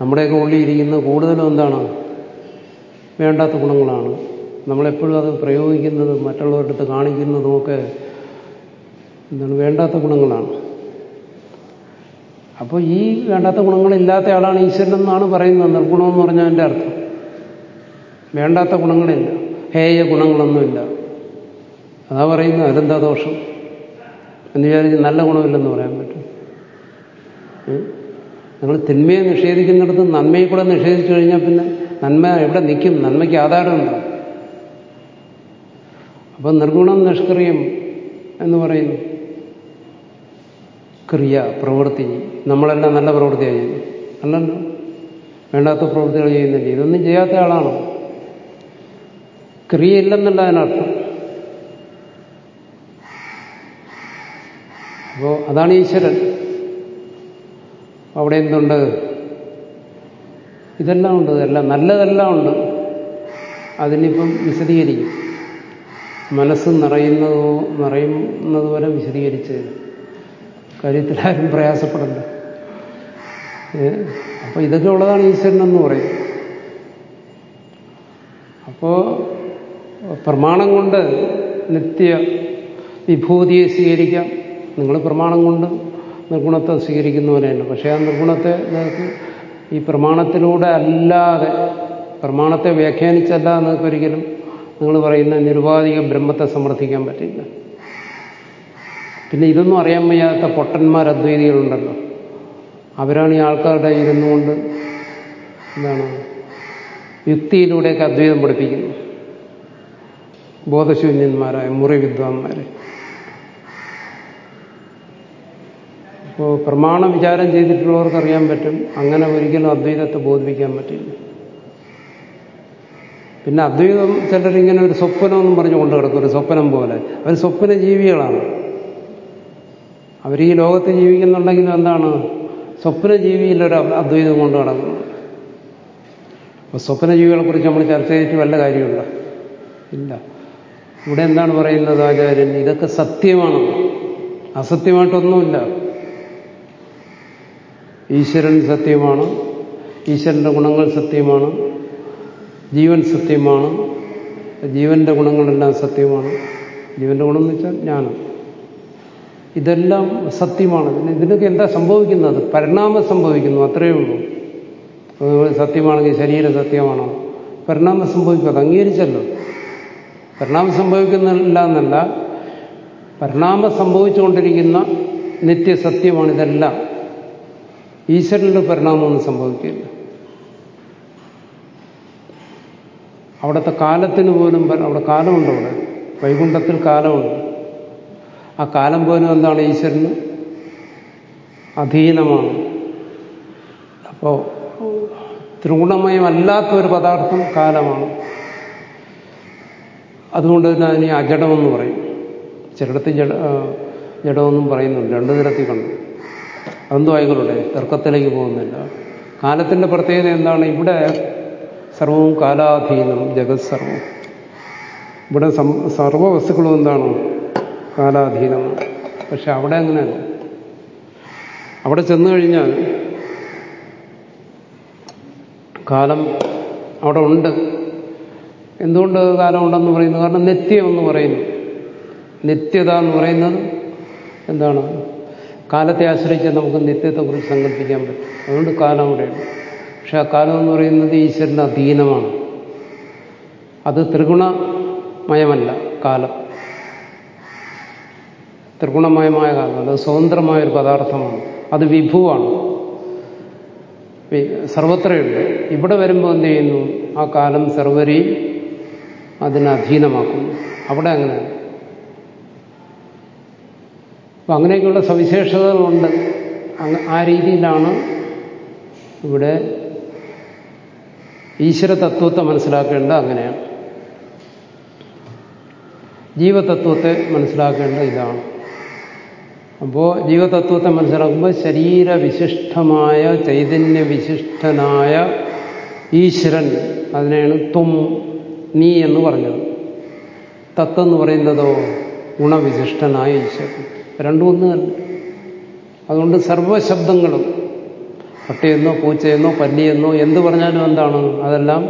S1: നമ്മുടെയൊക്കെ ഉള്ളിൽ ഇരിക്കുന്ന കൂടുതലും എന്താണ്? വേണ്ടാത്ത ഗുണങ്ങളാണ്. നമ്മളെപ്പോഴും അത് പ്രയോഗിക്കുന്നതും മറ്റുള്ളവരുടെ അടുത്ത് കാണിക്കുന്നതുമൊക്കെ എന്താണ്? വേണ്ടാത്ത ഗുണങ്ങളാണ്. അപ്പോൾ ഈ വേണ്ടാത്ത ഗുണങ്ങളില്ലാത്ത ആളാണ് ഈശ്വരൻ എന്നാണ് പറയുന്നത്. നിർഗുണമെന്ന് പറഞ്ഞാൽ എന്റെ അർത്ഥം. വേണ്ടാത്ത ഗുണങ്ങളില്ല. ഹേയ ഗുണങ്ങളൊന്നുമില്ല. അതാ പറയുന്നത് അതെന്താ ദോഷം? എന്ന് വിചാരിച്ച് നല്ല ഗുണമില്ലെന്ന് പറയാൻ പറ്റും. നിങ്ങൾ തിന്മയെ നിഷേധിക്കുന്നിടത്ത് നന്മയെ കൂടെ നിഷേധിച്ചു കഴിഞ്ഞാൽ പിന്നെ നന്മ എവിടെ നിൽക്കും? നന്മയ്ക്ക് ആധാരമുണ്ടോ അപ്പം നിർഗുണം നിഷ്ക്രിയം എന്ന് പറയുന്നു. ക്രിയ പ്രവൃത്തി നമ്മളെല്ലാം നല്ല പ്രവൃത്തിയാണ് ചെയ്യുന്നത്. അല്ലല്ലോ? വേണ്ടാത്ത പ്രവൃത്തികൾ ചെയ്യുന്നില്ല. ഇതൊന്നും ചെയ്യാത്ത ആളാണ്? ഇല്ലെന്നുള്ള അതിനർത്ഥം. അപ്പോൾ അതാണ് ഈശ്വരൻ. അവിടെ എന്തുണ്ട്? ഇതെല്ലാം ഉണ്ട്. എല്ലാം നല്ലതെല്ലാം ഉണ്ട്. അതിനിപ്പം വിശദീകരിക്കും. മനസ്സ് നിറയുന്നതോ നിറയുന്നത് വരെ വിശദീകരിച്ച് കാര്യത്തിലാരും പ്രയാസപ്പെടണ്ട അപ്പൊ ഇതൊക്കെ ഉള്ളതാണ് ഈശ്വരൻ എന്ന് പറയും അപ്പോ പ്രമാണം കൊണ്ട് നിത്യ വിഭൂതിയെ സ്വീകരിക്കാം. നിങ്ങൾ പ്രമാണം കൊണ്ട് നിർഗുണത്തെ സ്വീകരിക്കുന്നവരെയാണ് പക്ഷേ ആ നിർഗുണത്തെ നിങ്ങൾക്ക് ഈ പ്രമാണത്തിലൂടെ അല്ലാതെ പ്രമാണത്തെ വ്യാഖ്യാനിച്ചല്ല നിങ്ങൾക്ക് ഒരിക്കലും നിങ്ങൾ പറയുന്ന നിരുപാധിക ബ്രഹ്മത്തെ സമർത്ഥിക്കാൻ പറ്റില്ല. പിന്നെ ഇതൊന്നും അറിയാൻ വയ്യാത്ത പൊട്ടന്മാർ അദ്വൈതികളുണ്ടല്ലോ. അവരാണ് ഈ ആൾക്കാരുടെ ഇരുന്നു കൊണ്ട് എന്താണ് യുക്തിയിലൂടെയൊക്കെ അദ്വൈതം പഠിപ്പിക്കുന്നു. ബോധശൂന്യന്മാരായ മുറി വിദ്വാൻമാരെ ഇപ്പോൾ പ്രമാണ വിചാരം ചെയ്തിട്ടുള്ളവർക്ക് അറിയാൻ പറ്റും അങ്ങനെ ഒരിക്കലും അദ്വൈതത്തെ ബോധിപ്പിക്കാൻ പറ്റില്ല. പിന്നെ അദ്വൈതം ചിലരിങ്ങനെ ഒരു സ്വപ്നമെന്നും പറഞ്ഞു കൊണ്ട് കിടക്കും ഒരു സ്വപ്നം പോലെ. അവർ സ്വപ്ന ജീവികളാണ് അവർ ഈ ലോകത്ത് ജീവിക്കുന്നുണ്ടെങ്കിലും എന്താണ്? സ്വപ്ന ജീവിയിലൊരു അദ്വൈതം കൊണ്ട് നടക്കുന്നത് അപ്പോൾ സ്വപ്ന ജീവികളെക്കുറിച്ച് നമ്മൾ ചർച്ച ചെയ്തിട്ട് വല്ല കാര്യമില്ല ഇല്ല. ഇവിടെ എന്താണ് പറയുന്നത് ആചാര്യൻ? ഇതൊക്കെ സത്യമാണ്. അസത്യമായിട്ടൊന്നുമില്ല. ഈശ്വരൻ സത്യമാണ്. ഈശ്വരന്റെ ഗുണങ്ങൾ സത്യമാണ്. ജീവൻ സത്യമാണ്. ജീവന്റെ ഗുണങ്ങളെല്ലാം സത്യമാണ്. ജീവന്റെ ഗുണം എന്ന് വെച്ചാൽ ജ്ഞാനം. ഇതെല്ലാം സത്യമാണ്. പിന്നെ ഇതിനൊക്കെ എന്താ സംഭവിക്കുന്നത്? പരിണാമം സംഭവിക്കുന്നു അത്രയേ ഉള്ളൂ. സത്യമാണെങ്കിൽ ശരീരം സത്യമാണോ? പരിണാമം സംഭവിക്കും അത് അംഗീകരിച്ചല്ലോ. പരിണാമം സംഭവിക്കുന്നില്ല എന്നല്ല പരിണാമം സംഭവിച്ചുകൊണ്ടിരിക്കുന്ന നിത്യസത്യമാണ് ഇതെല്ലാം. ഈശ്വരന്റെ പരിണാമമൊന്നും സംഭവിക്കില്ല. അവിടുത്തെ കാലത്തിന് പോലും അവിടെ കാലമുണ്ട് അവിടെ. വൈകുണ്ഠത്തിൽ കാലമുണ്ട്. ആ കാലം പോലും എന്താണ് ഈശ്വരന്? അധീനമാണ്. അപ്പോൾ ത്രിഗുണമയമല്ലാത്ത ഒരു പദാർത്ഥം കാലമാണ്. അതുകൊണ്ട് തന്നെ അതിനെ അജടമെന്ന് പറയും. ചിലടത്ത് ജഡ ജഡമെന്നും പറയുന്നുണ്ട്. രണ്ടു തരത്തിൽ കണ്ടു. അതെന്തോ ആയിക്കൊള്ളട്ടെ തർക്കത്തിലേക്ക് പോകുന്നില്ല. കാലത്തിന്റെ പ്രത്യേകത എന്താണ്? ഇവിടെ സർവവും കാലാധീനം ജഗത് സർവം. ഇവിടെ സർവ വസ്തുക്കളും എന്താണ്? കാലാധീനമാണ് പക്ഷെ അവിടെ അങ്ങനെയല്ല. അവിടെ ചെന്നു കഴിഞ്ഞാൽ കാലം അവിടെ ഉണ്ട്. എന്തുകൊണ്ട് കാലം ഉണ്ടെന്ന് പറയുന്നു? കാരണം നിത്യം എന്ന് പറയുന്നു. നിത്യത എന്ന് പറയുന്നത് എന്താണ്? കാലത്തെ ആശ്രയിച്ച് നമുക്ക് നിത്യത്തെക്കുറിച്ച് സങ്കല്പിക്കാൻ പറ്റും. അതുകൊണ്ട് കാലം അവിടെയുണ്ട്. പക്ഷെ ആ കാലം എന്ന് പറയുന്നത് ഈശ്വരന്റെ അധീനമാണ്. അത് ത്രിഗുണമയമല്ല കാലം. ത്രിഗുണമയമായ കാരണം അത് സ്വതന്ത്രമായ ഒരു പദാർത്ഥമാണ് അത് വിഭുവാണ്. സർവത്രയുണ്ട്. ഇവിടെ വരുമ്പോൾ എന്ത് ചെയ്യുന്നു? ആ കാലം സർവരെയും അതിനെ അധീനമാക്കുന്നു അവിടെ അങ്ങനെ. അപ്പം അങ്ങനെയൊക്കെയുള്ള സവിശേഷതകളുണ്ട്. ആ രീതിയിലാണ് ഇവിടെ ഈശ്വര തത്വത്തെ മനസ്സിലാക്കേണ്ടത് അങ്ങനെയാണ്. ജീവതത്വത്തെ മനസ്സിലാക്കേണ്ട ഇതാണ്. അപ്പോൾ ജീവതത്വത്തെ മനസ്സിലാക്കുമ്പോൾ ശരീരവിശിഷ്ടമായ ചൈതന്യവിശിഷ്ടനായ ഈശ്വരൻ അതിനെയാണ് തും നീ എന്ന് പറഞ്ഞത്. തത്വെന്ന് പറയുന്നതോ ഗുണവിശിഷ്ടനായ ഈശ്വരൻ. രണ്ടും ഒന്ന് തന്നെ അതുകൊണ്ട് സർവശബ്ദങ്ങളും പട്ടിയെന്നോ പൂച്ചയെന്നോ പല്ലിയെന്നോ എന്ത് പറഞ്ഞാലും എന്താണ്? അതെല്ലാം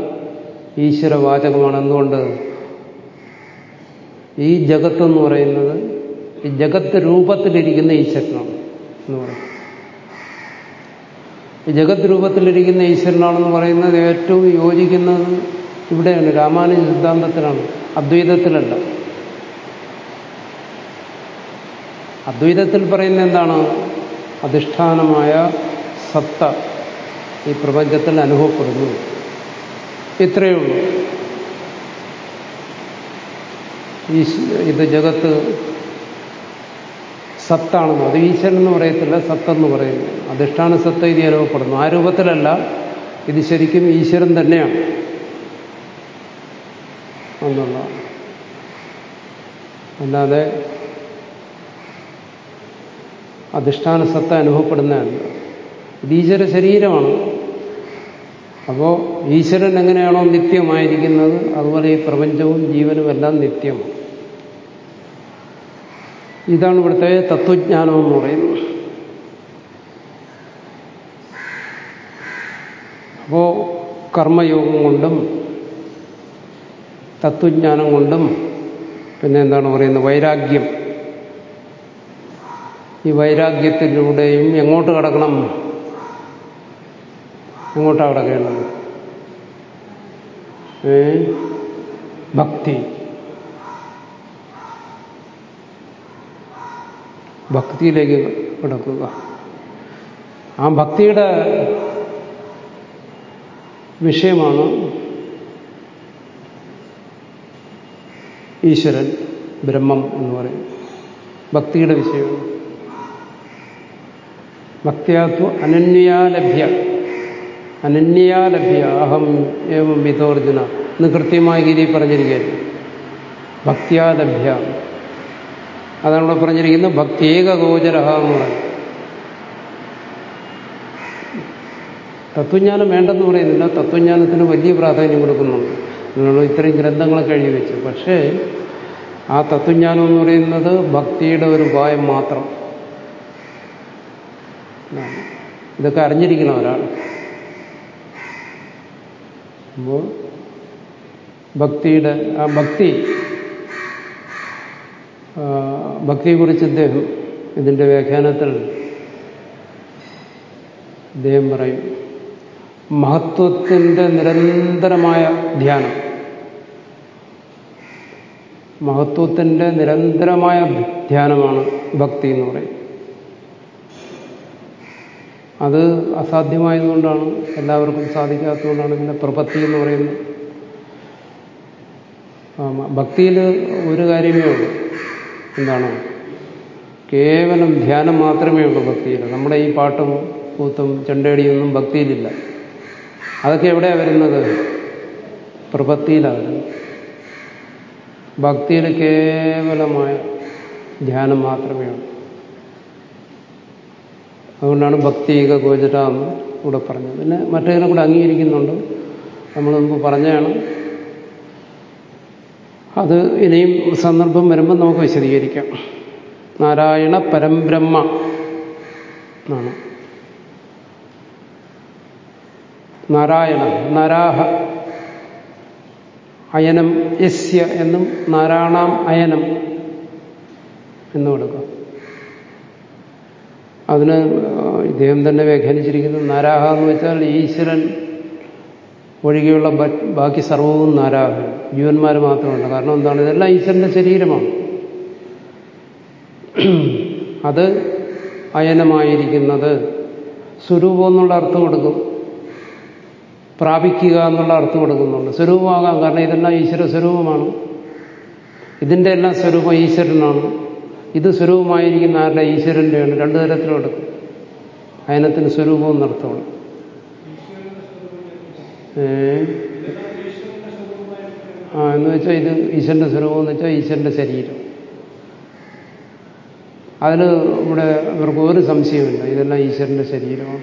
S1: ഈശ്വരവാചകമാണ് എന്തുകൊണ്ട് ഈ ജഗത്തെന്ന് പറയുന്നത് ജഗത്ത് രൂപത്തിലിരിക്കുന്ന ഈശ്വരനാണ് എന്ന് പറയും. ജഗത് രൂപത്തിലിരിക്കുന്ന ഈശ്വരനാണെന്ന് പറയുന്നത് ഏറ്റവും യോജിക്കുന്നത് ഇവിടെയാണ്. രാമാനുജ സിദ്ധാന്തത്തിലാണ്. അദ്വൈതത്തിലല്ല. അദ്വൈതത്തിൽ പറയുന്ന എന്താണ്? അധിഷ്ഠാനമായ സത്ത ഈ പ്രപഞ്ചത്തിൽ അനുഭവപ്പെടുന്നു. ഇത്രയേ ഉള്ളൂ. ഇത് ജഗത്ത് സത്താണെന്ന് അത് ഈശ്വരൻ എന്ന് പറയത്തില്ല സത്തെന്ന് പറയുന്നു. അധിഷ്ഠാന സത്ത ഇത് അനുഭവപ്പെടുന്നു. ആ രൂപത്തിലല്ല ഇത് ശരിക്കും ഈശ്വരൻ തന്നെയാണ്. എന്നുള്ള. അല്ലാതെ അധിഷ്ഠാന സത്ത അനുഭവപ്പെടുന്നതല്ല. ഇത് ഈശ്വര ശരീരമാണ്. അപ്പോൾ ഈശ്വരൻ എങ്ങനെയാണോ നിത്യമായിരിക്കുന്നത് അതുപോലെ ഈ പ്രപഞ്ചവും ജീവനും എല്ലാം നിത്യമാണ് ഇതാണ് ഇവിടുത്തെ തത്വജ്ഞാനം എന്ന് പറയുന്നത്. അപ്പോ കർമ്മയോഗം കൊണ്ടും തത്വജ്ഞാനം കൊണ്ടും പിന്നെ എന്താണ് പറയുന്നത്? വൈരാഗ്യം. ഈ വൈരാഗ്യത്തിലൂടെയും എങ്ങോട്ട് കടക്കണം? എങ്ങോട്ടാണ് കടക്കേണ്ടത്? ഭക്തി. ഭക്തിയിലേക്ക് കിടക്കുക ആ ഭക്തിയുടെ വിഷയമാണ് ഈശ്വരൻ ബ്രഹ്മം എന്ന് പറയും ഭക്തിയുടെ വിഷയമാണ് ഭക്തിയാത്വ അനന്യാലഭ്യ അനന്യാലഭ്യ അഹം ഏവം വിതോർജുന എന്ന് കൃത്യമായ രീതിയിൽ പറഞ്ഞിരിക്കുകയായിരുന്നു ഭക്തിയാലഭ്യ. അതാണ് ഇവിടെ പറഞ്ഞിരിക്കുന്നത് ഭക്തിയേക ഗോചര എന്ന് പറയും. തത്വജ്ഞാനം വേണ്ടെന്ന് പറയുന്നില്ല തത്വജ്ഞാനത്തിന് വലിയ പ്രാധാന്യം കൊടുക്കുന്നുണ്ട്. നിങ്ങൾ ഇത്രയും ഗ്രന്ഥങ്ങളൊക്കെ എഴുതി വെച്ചു. പക്ഷേ ആ തത്വജ്ഞാനം എന്ന് പറയുന്നത് ഭക്തിയുടെ ഒരു ഉപായം മാത്രം. ഇതൊക്കെ അറിഞ്ഞിരിക്കണം ഒരാൾ. അപ്പോൾ ഭക്തിയുടെ ആ ഭക്തി ഭക്തിയെക്കുറിച്ച് ഇദ്ദേഹം ഇതിന്റെ വ്യാഖ്യാനത്തിൽ ഇദ്ദേഹം പറയും. മഹത്വത്തിന്റെ നിരന്തരമായ ധ്യാനം. മഹത്വത്തിന്റെ നിരന്തരമായ ധ്യാനമാണ് ഭക്തി എന്ന് പറയും അത് അസാധ്യമായതുകൊണ്ടാണ് എല്ലാവർക്കും സാധിക്കാത്തതുകൊണ്ടാണ് ഇതിന്റെ പ്രപത്തി എന്ന് പറയുന്നത്. ഭക്തിയിൽ ഒരു കാര്യമേ ഉള്ളൂ. എന്താണ്? കേവലം ധ്യാനം മാത്രമേ ഉള്ളൂ ഭക്തിയിൽ. നമ്മുടെ ഈ പാട്ടും കൂത്തും ചെണ്ടേടിയൊന്നും ഭക്തിയിലില്ല. അതൊക്കെ എവിടെയാണ് വരുന്നത്? പ്രപത്തിയിലാണ്. ഭക്തിയിൽ കേവലമായ ധ്യാനം മാത്രമേ ഉള്ളൂ. അതുകൊണ്ടാണ് ഭക്തിക ഗോചര എന്ന് ഇവിടെ പറഞ്ഞത്. പിന്നെ മറ്റേതിനെ കൂടെ അംഗീകരിക്കുന്നുണ്ട്. നമ്മൾ മുമ്പ് പറഞ്ഞാണ് അത് ഇനിയും സന്ദർഭം വരുമ്പോൾ നമുക്ക് വിശദീകരിക്കാം. നാരായണ പരംബ്രഹ്മ എന്നാണ്. നാരായണ നരാഹ അയനം യസ്യ എന്നും നാരായണാം അയനം എന്ന് കൊടുക്കാം അതിന് ഇദ്ദേഹം തന്നെ വ്യാഖ്യാനിച്ചിരിക്കുന്നത് നാരാഹ എന്ന് വെച്ചാൽ ഈശ്വരൻ ഒഴികെയുള്ള ബാക്കി സർവവും നാരാഹ ജീവന്മാർ മാത്രമല്ല കാരണം എന്താണ്? ഇതെല്ലാം ഈശ്വരന്റെ ശരീരമാണ്. അത് അയനമായിരിക്കുന്നത് സ്വരൂപം എന്നുള്ള അർത്ഥം കൊടുക്കും. പ്രാപിക്കുക എന്നുള്ള അർത്ഥം കൊടുക്കുന്നുണ്ട്. സ്വരൂപമാകാം. കാരണം ഇതെല്ലാം ഈശ്വര സ്വരൂപമാണ്. ഇതിന്റെ എല്ലാം സ്വരൂപം ഈശ്വരനാണ്. ഇത് സ്വരൂപമായിരിക്കുന്ന ആരുടെ? ഈശ്വരന്റെയാണ് രണ്ടു തരത്തിലും എടുക്കും. അയനത്തിന് സ്വരൂപം എന്നർത്ഥമാണ് ഏ? എന്ന് വെച്ചാൽ ഇത് ഈശ്വരന്റെ സ്വരൂപം എന്ന് വെച്ചാൽ ഈശ്വരന്റെ ശരീരം. അതിൽ ഇവിടെ ഇവർക്ക് ഒരു സംശയമില്ല ഇതെല്ലാം ഈശ്വരന്റെ ശരീരമാണ്.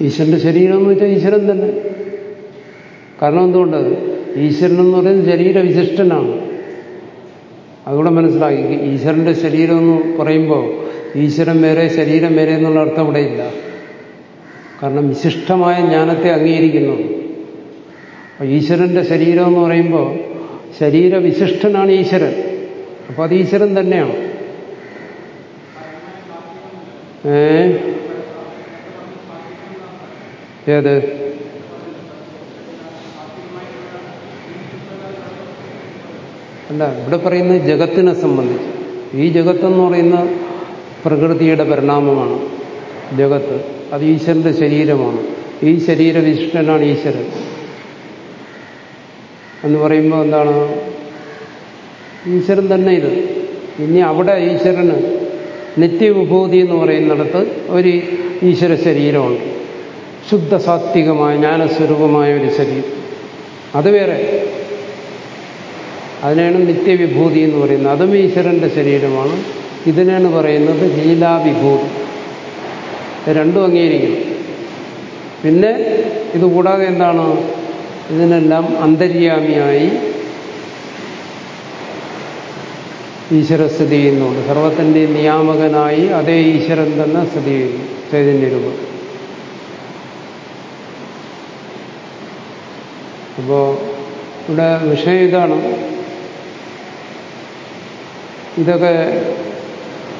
S1: ഈശ്വരന്റെ ശരീരം എന്ന് വെച്ചാൽ ഈശ്വരൻ തന്നെ. കാരണം എന്തുകൊണ്ട്? ഈശ്വരൻ എന്ന് പറയുന്നത് ശരീരവിശിഷ്ടനാണ്. അതുകൂടെ മനസ്സിലാക്കി. ഈശ്വരന്റെ ശരീരം എന്ന് പറയുമ്പോൾ ഈശ്വരൻ വേറെ ശരീരം വേറെ എന്നുള്ള അർത്ഥം ഇവിടെ ഇല്ല. കാരണം വിശിഷ്ടമായ ജ്ഞാനത്തെ അംഗീകരിക്കുന്നു. ഈശ്വരന്റെ ശരീരം എന്ന് പറയുമ്പോൾ ശരീരവിശിഷ്ടനാണ് ഈശ്വരൻ. അപ്പൊ അത് ഈശ്വരൻ തന്നെയാണ്. ഏത്? അല്ല ഇവിടെ പറയുന്നത് ജഗത്തിനെ സംബന്ധിച്ച്. ഈ ജഗത്തെന്ന് പറയുന്ന പ്രകൃതിയുടെ പരിണാമമാണ് ജഗത്ത്. അത് ഈശ്വരന്റെ ശരീരമാണ്. ഈ ശരീരവിശിഷ്ടനാണ് ഈശ്വരൻ. എന്ന് പറയുമ്പോൾ എന്താണ്? ഈശ്വരൻ തന്നെ ഇത്. ഇനി അവിടെ ഈശ്വരന് നിത്യവിഭൂതി എന്ന് പറയുന്നിടത്ത് ഒരു ഈശ്വര ശരീരമുണ്ട്. ശുദ്ധ സാത്വികമായ ജ്ഞാനസ്വരൂപമായ ഒരു ശരീരം. അത് വേറെ. അതിനാണ് നിത്യവിഭൂതി എന്ന് പറയുന്നത്. അതും ഈശ്വരന്റെ ശരീരമാണ്. ഇതിനാണ് പറയുന്നത് ലീലാവിഭൂതി. രണ്ടും അംഗീകരിക്കണം. പിന്നെ ഇതുകൂടാതെ എന്താണ്? ഇതിനെല്ലാം അന്തര്യാമിയായി ഈശ്വര സ്ഥിതി ചെയ്യുന്നുണ്ട്. സർവത്തിന്റെ നിയാമകനായി അതേ ഈശ്വരൻ തന്നെ സ്ഥിതി ചെയ്യുന്നു. ചൈതന്യരൂപം. അപ്പോ ഇവിടെ വിഷയം ഇതാണ്. ഇതൊക്കെ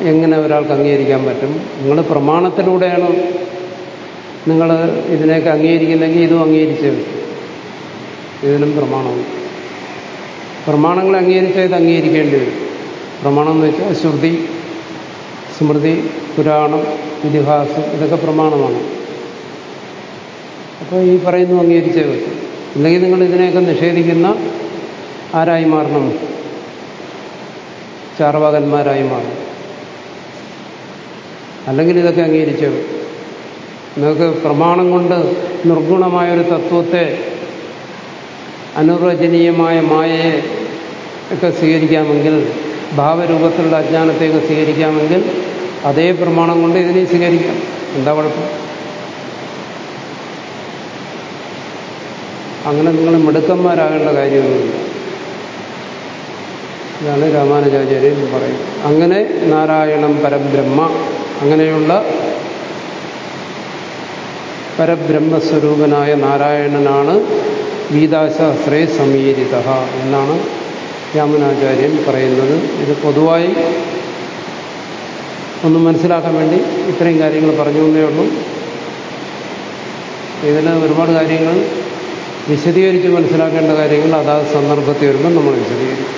S1: എങ്ങനെ ഒരാൾക്ക് അംഗീകരിക്കാൻ പറ്റും? നിങ്ങൾ പ്രമാണത്തിലൂടെയാണ് നിങ്ങൾ ഇതിനെയൊക്കെ അംഗീകരിക്കുന്നെങ്കിൽ ഇതും അംഗീകരിച്ചേ പറ്റും. ഇതിനും പ്രമാണവും പ്രമാണങ്ങൾ അംഗീകരിച്ചാൽ ഇത് അംഗീകരിക്കേണ്ടി വരും. പ്രമാണം എന്ന് വെച്ചാൽ ശ്രുതി സ്മൃതി പുരാണം ഇതിഹാസം ഇതൊക്കെ പ്രമാണമാണ്. അപ്പോൾ ഈ പറയുന്നു അംഗീകരിച്ചേ പറ്റും. അല്ലെങ്കിൽ നിങ്ങൾ ഇതിനെയൊക്കെ നിഷേധിക്കുന്ന ആരായി മാറണം? ചാർവാകന്മാരായി മാറണം. അല്ലെങ്കിൽ ഇതൊക്കെ അംഗീകരിച്ചു നിങ്ങൾക്ക് പ്രമാണം കൊണ്ട് നിർഗുണമായ ഒരു തത്വത്തെ അനുവചനീയമായ മായയെ ഒക്കെ സ്വീകരിക്കാമെങ്കിൽ ഭാവരൂപത്തിലുള്ള അജ്ഞാനത്തെയൊക്കെ സ്വീകരിക്കാമെങ്കിൽ അതേ പ്രമാണം കൊണ്ട് ഇതിനെ സ്വീകരിക്കാം. എന്താ കുഴപ്പം? അങ്ങനെ നിങ്ങൾ മിടുക്കന്മാരാകേണ്ട കാര്യമൊന്നുമില്ല. ഇതാണ് രാമാനുജാചാര്യൻ പറയുന്നത്. അങ്ങനെ നാരായണം പരബ്രഹ്മ അങ്ങനെയുള്ള പരബ്രഹ്മസ്വരൂപനായ നാരായണനാണ് ഗീതാശാസ്ത്രേ സമീരിത എന്നാണ് രാമനാചാര്യൻ പറയുന്നത്. ഇത് പൊതുവായി ഒന്ന് മനസ്സിലാക്കാൻ വേണ്ടി ഇത്രയും കാര്യങ്ങൾ പറഞ്ഞു എന്നേ ഉള്ളൂ. ഇതിൽ ഒരുപാട് കാര്യങ്ങൾ വിശദീകരിച്ച് മനസ്സിലാക്കേണ്ട കാര്യങ്ങൾ അതാത് സന്ദർഭത്തിൽ വരുമ്പോൾ നമ്മൾ വിശദീകരിക്കും.